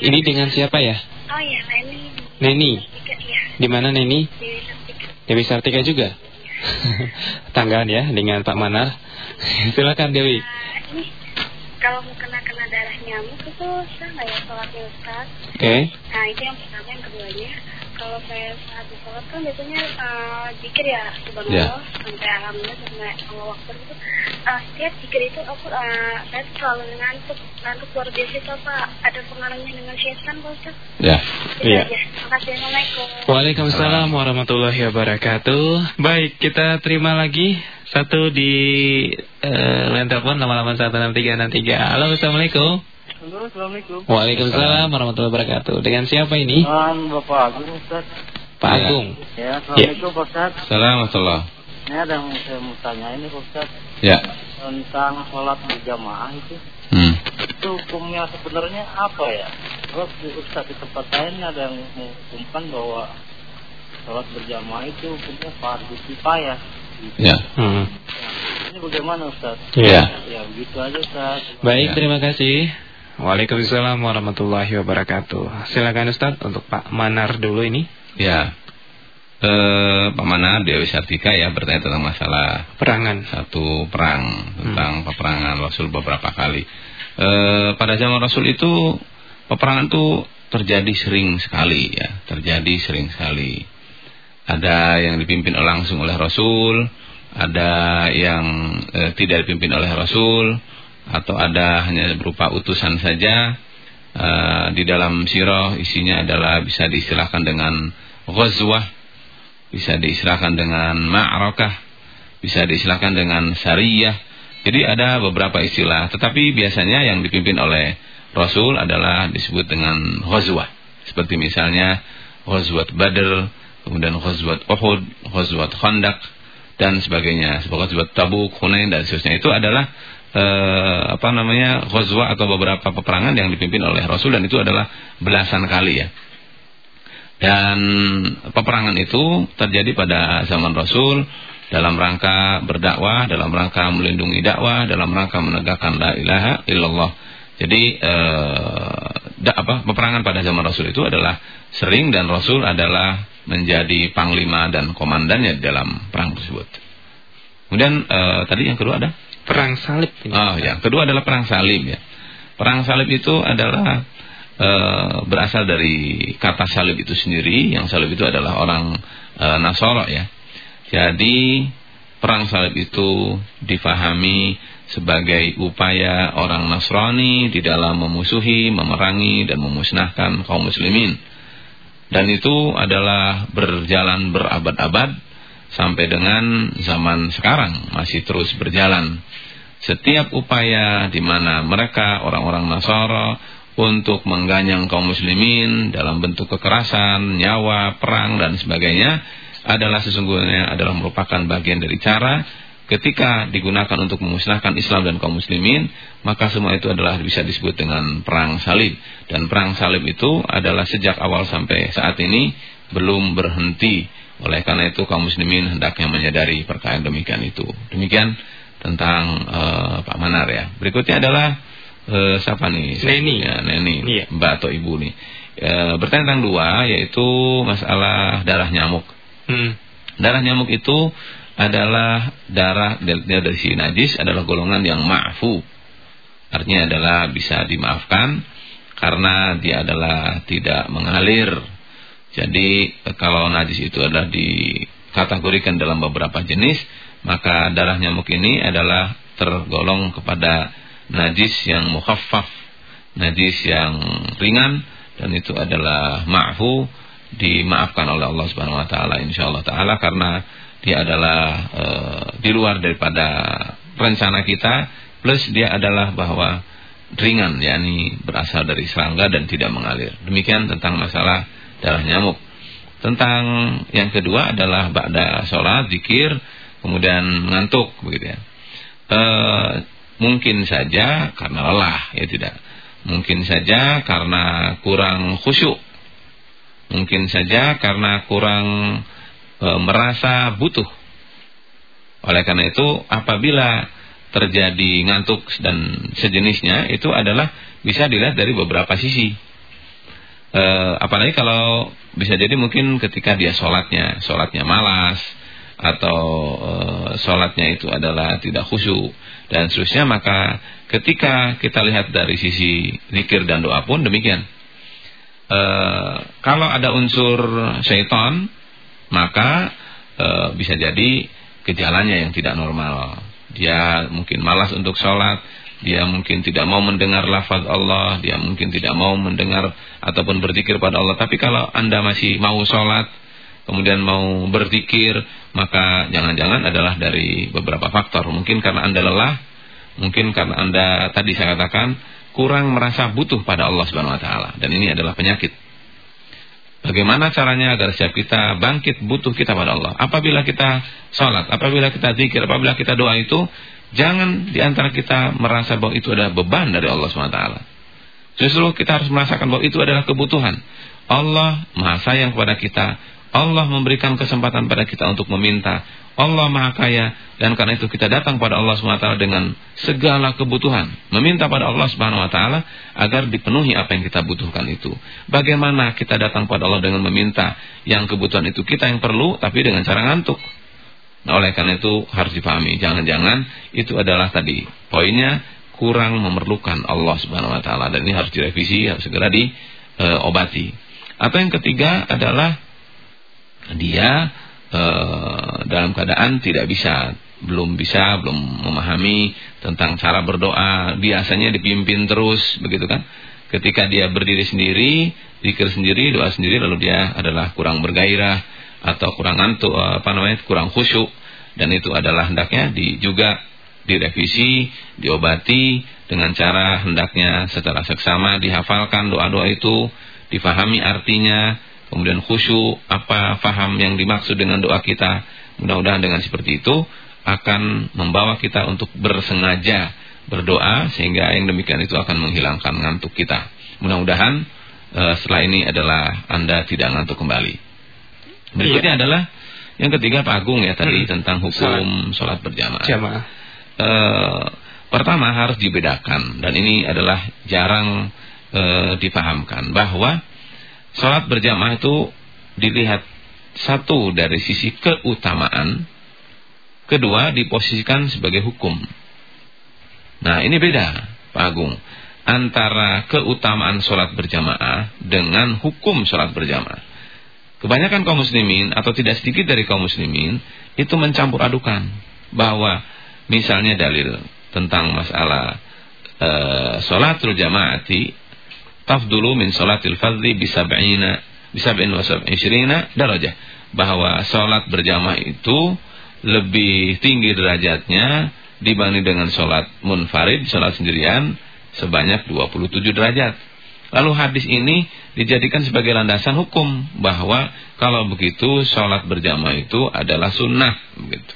ini dengan siapa ya? Oh iya, Neni. Neni. Iya. Di mana Neni? Dewi Sartika. Dewi Sartika juga. Tanggaan ya dengan Pak Manar. Silakan Dewi. Nah, ini kalau mau kena kena darah nyamuk itu sah nggak ya sholatnya Ustaz? Oke. Okay. Nah itu yang pertama, yang keduanya kalau saya saat di sholat kan biasanya uh, zikir ya subhanallah yeah. sampai alhamdulillah sampai Allah waktu itu uh, setiap zikir itu aku uh, saya selalu ngantuk ngantuk luar biasa itu apa ada pengaruhnya dengan syaitan Pak Ustaz? Ya. Iya. Terima kasih. Assalamualaikum. Waalaikumsalam warahmatullahi wabarakatuh. Baik, kita terima lagi satu di uh, line telepon 8816363. Halo, Assalamualaikum. Halo, Assalamualaikum. Waalaikumsalam warahmatullahi wabarakatuh. Dengan siapa ini? Dengan Bapak Agung, Ustaz. Pak ya. Agung. Ya, Assalamualaikum, ya. Pak Ustaz. Assalamualaikum. Ini ada yang saya mau tanya ini, Pak Ustaz. Ya. Tentang sholat berjamaah itu. Hmm. Itu hukumnya sebenarnya apa ya? Terus Ustaz di tempat lain ada yang menghukumkan bahwa sholat berjamaah itu hukumnya fardu kifayah. Ya. Hmm. ya. Ini bagaimana Ustaz? Ya. Ya, begitu aja Ustaz. Baik, terima kasih. Waalaikumsalam warahmatullahi wabarakatuh. Silakan Ustaz untuk Pak Manar dulu ini. Ya. Eh, Pak Manar Dewi Sartika ya bertanya tentang masalah perangan satu perang tentang hmm. peperangan Rasul beberapa kali. Eh, pada zaman Rasul itu peperangan itu terjadi sering sekali ya, terjadi sering sekali. Ada yang dipimpin langsung oleh Rasul, ada yang e, tidak dipimpin oleh Rasul atau ada hanya berupa utusan saja e, di dalam sirah isinya adalah bisa diistilahkan dengan ghazwah bisa diistilahkan dengan ma'rakah bisa diistilahkan dengan syariah jadi ada beberapa istilah tetapi biasanya yang dipimpin oleh Rasul adalah disebut dengan ghazwah. Seperti misalnya ghazwat Badr kemudian ghazwat Uhud ghazwat Khandaq dan sebagainya. Sebagai ghazwat Tabuk Hunain dan seterusnya. Itu adalah eh, apa namanya ghazwah atau beberapa peperangan yang dipimpin oleh Rasul dan itu adalah belasan kali ya dan peperangan itu terjadi pada zaman Rasul dalam rangka berdakwah, dalam rangka melindungi dakwah, dalam rangka menegakkan la ilaha illallah. Jadi eh, da, apa peperangan pada zaman Rasul itu adalah sering dan Rasul adalah menjadi panglima dan komandannya dalam perang tersebut. Kemudian eh, tadi yang kedua ada perang salib. Ini. Oh ya, kedua adalah perang salib ya. Perang salib itu adalah e, berasal dari kata salib itu sendiri, yang salib itu adalah orang e, Nasara ya. Jadi perang salib itu difahami sebagai upaya orang Nasrani di dalam memusuhi, memerangi dan memusnahkan kaum muslimin. Dan itu adalah berjalan berabad-abad sampai dengan zaman sekarang masih terus berjalan. Setiap upaya di mana mereka orang-orang Nasara untuk mengganyang kaum muslimin dalam bentuk kekerasan, nyawa, perang dan sebagainya adalah sesungguhnya adalah merupakan bagian dari cara ketika digunakan untuk memusnahkan Islam dan kaum muslimin, maka semua itu adalah bisa disebut dengan perang salib. Dan perang salib itu adalah sejak awal sampai saat ini belum berhenti. Oleh karena itu kaum muslimin hendaknya menyadari perkara demikian itu. Demikian tentang uh, Pak Manar ya. Berikutnya adalah uh, siapa nih? Neni. Ya, Neni, iya. Mbak atau Ibu nih. Uh, bertanya tentang dua, yaitu masalah darah nyamuk. Hmm. Darah nyamuk itu adalah darah dari si najis adalah golongan yang ma'fu. Artinya adalah bisa dimaafkan karena dia adalah tidak mengalir. Jadi kalau najis itu adalah dikategorikan dalam beberapa jenis, maka darah nyamuk ini adalah tergolong kepada najis yang mukhaffaf, najis yang ringan dan itu adalah ma'fu dimaafkan oleh Allah Subhanahu wa taala insyaallah taala karena dia adalah e, di luar daripada rencana kita plus dia adalah bahwa ringan yakni berasal dari serangga dan tidak mengalir. Demikian tentang masalah darah nyamuk. Tentang yang kedua adalah ba'da sholat, zikir, kemudian ngantuk begitu ya. E, mungkin saja karena lelah ya tidak. Mungkin saja karena kurang khusyuk. Mungkin saja karena kurang e, merasa butuh. Oleh karena itu apabila terjadi ngantuk dan sejenisnya itu adalah bisa dilihat dari beberapa sisi. E, apalagi kalau bisa jadi mungkin ketika dia sholatnya, sholatnya malas atau e, sholatnya itu adalah tidak khusyuk dan seterusnya maka ketika kita lihat dari sisi zikir dan doa pun demikian. E, kalau ada unsur syaitan maka bisa jadi gejalanya yang tidak normal. Dia mungkin malas untuk sholat, dia mungkin tidak mau mendengar lafaz Allah, dia mungkin tidak mau mendengar ataupun berzikir pada Allah. Tapi kalau anda masih mau sholat, kemudian mau berzikir, maka jangan-jangan adalah dari beberapa faktor. Mungkin karena anda lelah, mungkin karena anda tadi saya katakan kurang merasa butuh pada Allah Subhanahu Wa Taala. Dan ini adalah penyakit. Bagaimana caranya agar setiap kita bangkit butuh kita pada Allah. Apabila kita sholat, apabila kita zikir, apabila kita doa itu, jangan di antara kita merasa bahwa itu adalah beban dari Allah SWT. Justru kita harus merasakan bahwa itu adalah kebutuhan. Allah maha sayang kepada kita. Allah memberikan kesempatan pada kita untuk meminta. Allah maha kaya dan karena itu kita datang pada Allah SWT dengan segala kebutuhan. Meminta pada Allah SWT agar dipenuhi apa yang kita butuhkan itu. Bagaimana kita datang pada Allah dengan meminta yang kebutuhan itu kita yang perlu tapi dengan cara ngantuk. Nah, oleh karena itu harus dipahami. Jangan-jangan itu adalah tadi poinnya kurang memerlukan Allah Subhanahu Wa Taala dan ini harus direvisi, harus segera diobati. Atau yang ketiga adalah dia uh, dalam keadaan tidak bisa, belum bisa, belum memahami tentang cara berdoa, biasanya dipimpin terus begitu kan. Ketika dia berdiri sendiri, zikir sendiri, doa sendiri lalu dia adalah kurang bergairah atau kurang ngantuk apa namanya kurang khusyuk dan itu adalah hendaknya di juga direvisi, diobati dengan cara hendaknya secara seksama dihafalkan doa-doa itu, difahami artinya, kemudian khusyuk apa faham yang dimaksud dengan doa kita. Mudah-mudahan dengan seperti itu akan membawa kita untuk bersengaja berdoa sehingga yang demikian itu akan menghilangkan ngantuk kita. Mudah-mudahan uh, setelah ini adalah Anda tidak ngantuk kembali. Berikutnya iya. adalah yang ketiga Pak Agung ya tadi hmm. tentang hukum sholat berjamaah. Jamaah. Uh, pertama harus dibedakan dan ini adalah jarang uh, dipahamkan bahwa Sholat berjamaah itu dilihat satu dari sisi keutamaan, kedua diposisikan sebagai hukum. Nah ini beda Pak Agung antara keutamaan sholat berjamaah dengan hukum sholat berjamaah. Kebanyakan kaum muslimin atau tidak sedikit dari kaum muslimin itu mencampur adukan bahwa misalnya dalil tentang masalah uh, sholatul jamaati tafdulu min salatil fadli bisab'ina bisab'in wa sab'ishrina darajah. Bahwa salat berjamaah itu lebih tinggi derajatnya dibanding dengan salat munfarid salat sendirian sebanyak 27 derajat. Lalu hadis ini dijadikan sebagai landasan hukum bahwa kalau begitu salat berjamaah itu adalah sunnah begitu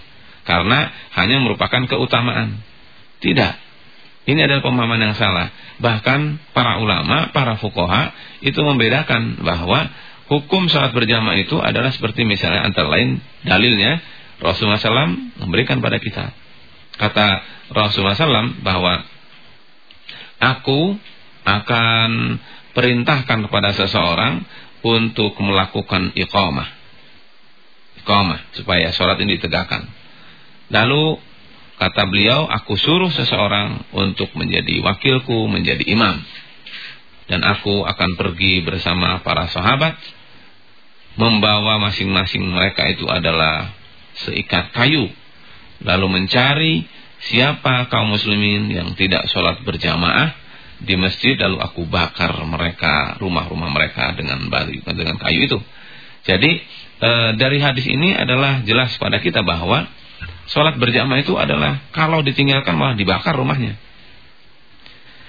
karena hanya merupakan keutamaan tidak ini adalah pemahaman yang salah. Bahkan para ulama, para fukoha itu membedakan bahwa hukum salat berjamaah itu adalah seperti misalnya antara lain dalilnya Rasulullah SAW memberikan pada kita. Kata Rasulullah SAW bahwa aku akan perintahkan kepada seseorang untuk melakukan iqamah. Iqamah supaya sholat ini ditegakkan. Lalu Kata beliau, aku suruh seseorang untuk menjadi wakilku, menjadi imam. Dan aku akan pergi bersama para sahabat, membawa masing-masing mereka itu adalah seikat kayu. Lalu mencari siapa kaum muslimin yang tidak sholat berjamaah di masjid, lalu aku bakar mereka, rumah-rumah mereka dengan bari, dengan kayu itu. Jadi, e, dari hadis ini adalah jelas pada kita bahwa Sholat berjamaah itu adalah kalau ditinggalkan malah dibakar rumahnya.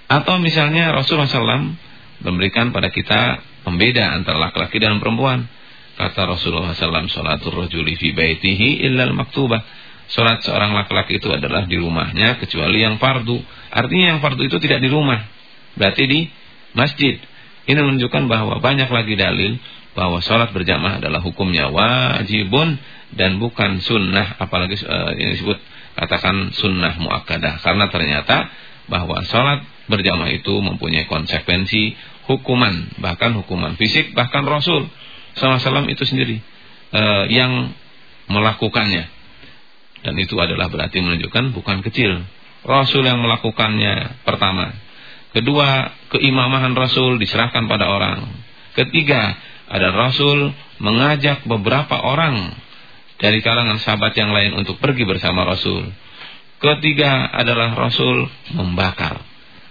Atau misalnya Rasulullah SAW memberikan pada kita pembeda antara laki-laki dan perempuan. Kata Rasulullah SAW, Sholatul rojuli fi baitihi illal maktubah. Sholat seorang laki-laki itu adalah di rumahnya kecuali yang fardu. Artinya yang fardu itu tidak di rumah. Berarti di masjid. Ini menunjukkan bahwa banyak lagi dalil bahwa sholat berjamaah adalah hukumnya wajibun dan bukan sunnah apalagi uh, yang disebut katakan sunnah muakkadah. Karena ternyata bahwa sholat berjamaah itu mempunyai konsekuensi hukuman bahkan hukuman fisik bahkan Rasul SAW itu sendiri uh, yang melakukannya. Dan itu adalah berarti menunjukkan bukan kecil. Rasul yang melakukannya pertama kedua keimamahan Rasul diserahkan pada orang ketiga ada Rasul mengajak beberapa orang dari kalangan sahabat yang lain untuk pergi bersama Rasul. Ketiga adalah Rasul membakar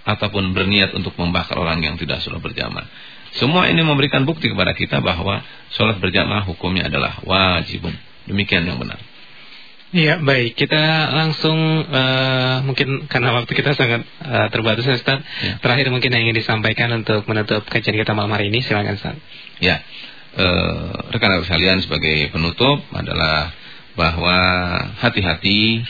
ataupun berniat untuk membakar orang yang tidak sholat berjamaah. Semua ini memberikan bukti kepada kita bahwa sholat berjamaah hukumnya adalah wajib. Demikian yang benar. Iya baik kita langsung uh, mungkin karena waktu kita sangat uh, terbatas Ustaz. Ya. Terakhir mungkin yang ingin disampaikan untuk menutup kajian kita malam hari ini silakan Ustaz. Ya eh, rekan-rekan sekalian sebagai penutup adalah bahwa hati-hati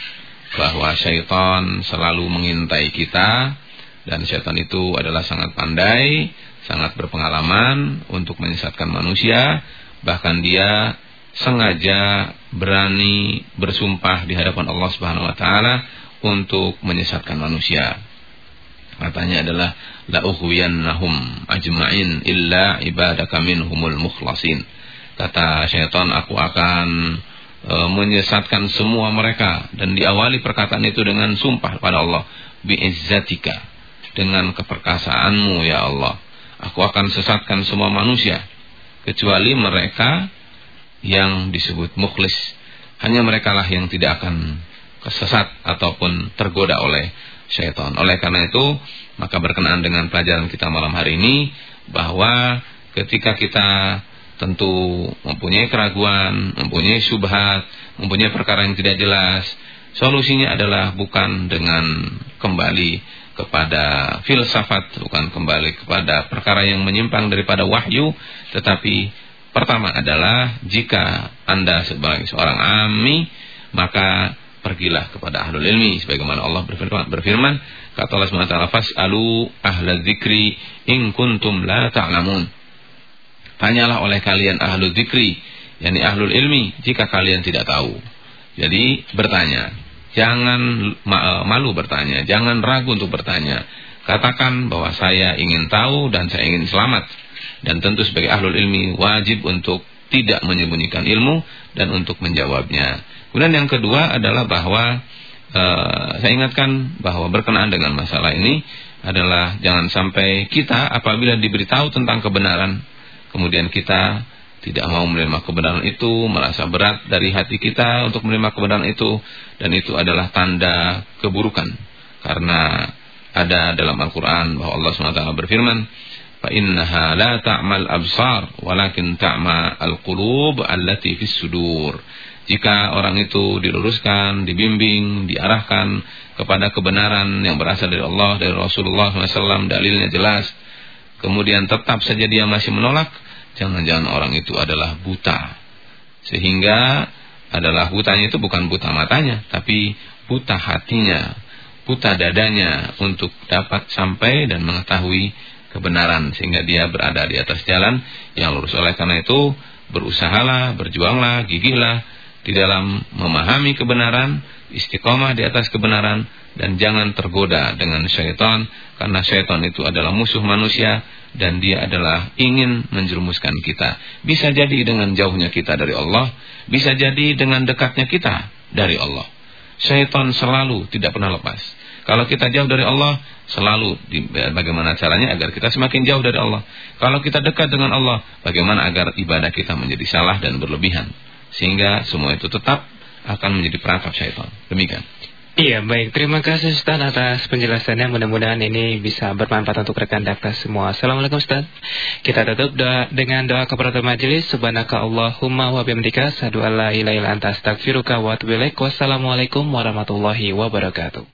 bahwa syaitan selalu mengintai kita dan syaitan itu adalah sangat pandai, sangat berpengalaman untuk menyesatkan manusia, bahkan dia sengaja berani bersumpah di hadapan Allah Subhanahu wa taala untuk menyesatkan manusia. Katanya adalah la ughwiyannahum ajma'in illa ibadaka minhumul mukhlasin. Kata syaitan aku akan e, menyesatkan semua mereka dan diawali perkataan itu dengan sumpah pada Allah biizzatika dengan keperkasaanmu ya Allah. Aku akan sesatkan semua manusia kecuali mereka yang disebut mukhlis. Hanya mereka lah yang tidak akan kesesat ataupun tergoda oleh syaitan. Oleh karena itu, maka berkenaan dengan pelajaran kita malam hari ini bahwa ketika kita tentu mempunyai keraguan, mempunyai syubhat, mempunyai perkara yang tidak jelas, solusinya adalah bukan dengan kembali kepada filsafat, bukan kembali kepada perkara yang menyimpang daripada wahyu, tetapi pertama adalah jika Anda sebagai seorang ami, maka pergilah kepada ahlul ilmi. Sebagaimana Allah berfirman, berfirman kata Allah SWT fas'alu ahla dzikri in kuntum la ta'lamun. Tanyalah oleh kalian ahlul dzikri yakni ahlul ilmi jika kalian tidak tahu. Jadi bertanya jangan malu bertanya jangan ragu untuk bertanya. Katakan bahwa saya ingin tahu dan saya ingin selamat dan tentu sebagai ahlul ilmi wajib untuk tidak menyembunyikan ilmu dan untuk menjawabnya Kemudian yang kedua adalah bahwa uh, saya ingatkan bahwa berkenaan dengan masalah ini adalah jangan sampai kita apabila diberitahu tentang kebenaran kemudian kita tidak mau menerima kebenaran itu, merasa berat dari hati kita untuk menerima kebenaran itu dan itu adalah tanda keburukan. Karena ada dalam Al-Qur'an bahwa Allah SWT berfirman, "Fa innaha la ta'mal absar, walakin ta'ma al-qulub allati fis sudur." Jika orang itu diluruskan, dibimbing, diarahkan kepada kebenaran yang berasal dari Allah, dari Rasulullah SAW, dalilnya jelas, kemudian tetap saja dia masih menolak, jangan-jangan orang itu adalah buta. Sehingga adalah butanya itu bukan buta matanya, tapi buta hatinya, buta dadanya untuk dapat sampai dan mengetahui kebenaran sehingga dia berada di atas jalan yang lurus. Oleh karena itu, berusahalah, berjuanglah, gigihlah di dalam memahami kebenaran, istiqomah di atas kebenaran dan jangan tergoda dengan syaitan karena syaitan itu adalah musuh manusia dan dia adalah ingin menjerumuskan kita. Bisa jadi dengan jauhnya kita dari Allah, bisa jadi dengan dekatnya kita dari Allah. Syaitan selalu tidak pernah lepas. Kalau kita jauh dari Allah, selalu di, bagaimana caranya agar kita semakin jauh dari Allah. Kalau kita dekat dengan Allah, bagaimana agar ibadah kita menjadi salah dan berlebihan? Sehingga semua itu tetap akan menjadi perangkap syaitan. Demikian. Iya baik, terima kasih Ustaz atas penjelasannya. Mudah-mudahan ini bisa bermanfaat untuk rekan dakta semua. Assalamualaikum Ustaz. Kita tutup doa dengan doa kepada majelis. Subhanaka Allahumma wa bihamdika Sadu alla ilaha Wassalamualaikum warahmatullahi wabarakatuh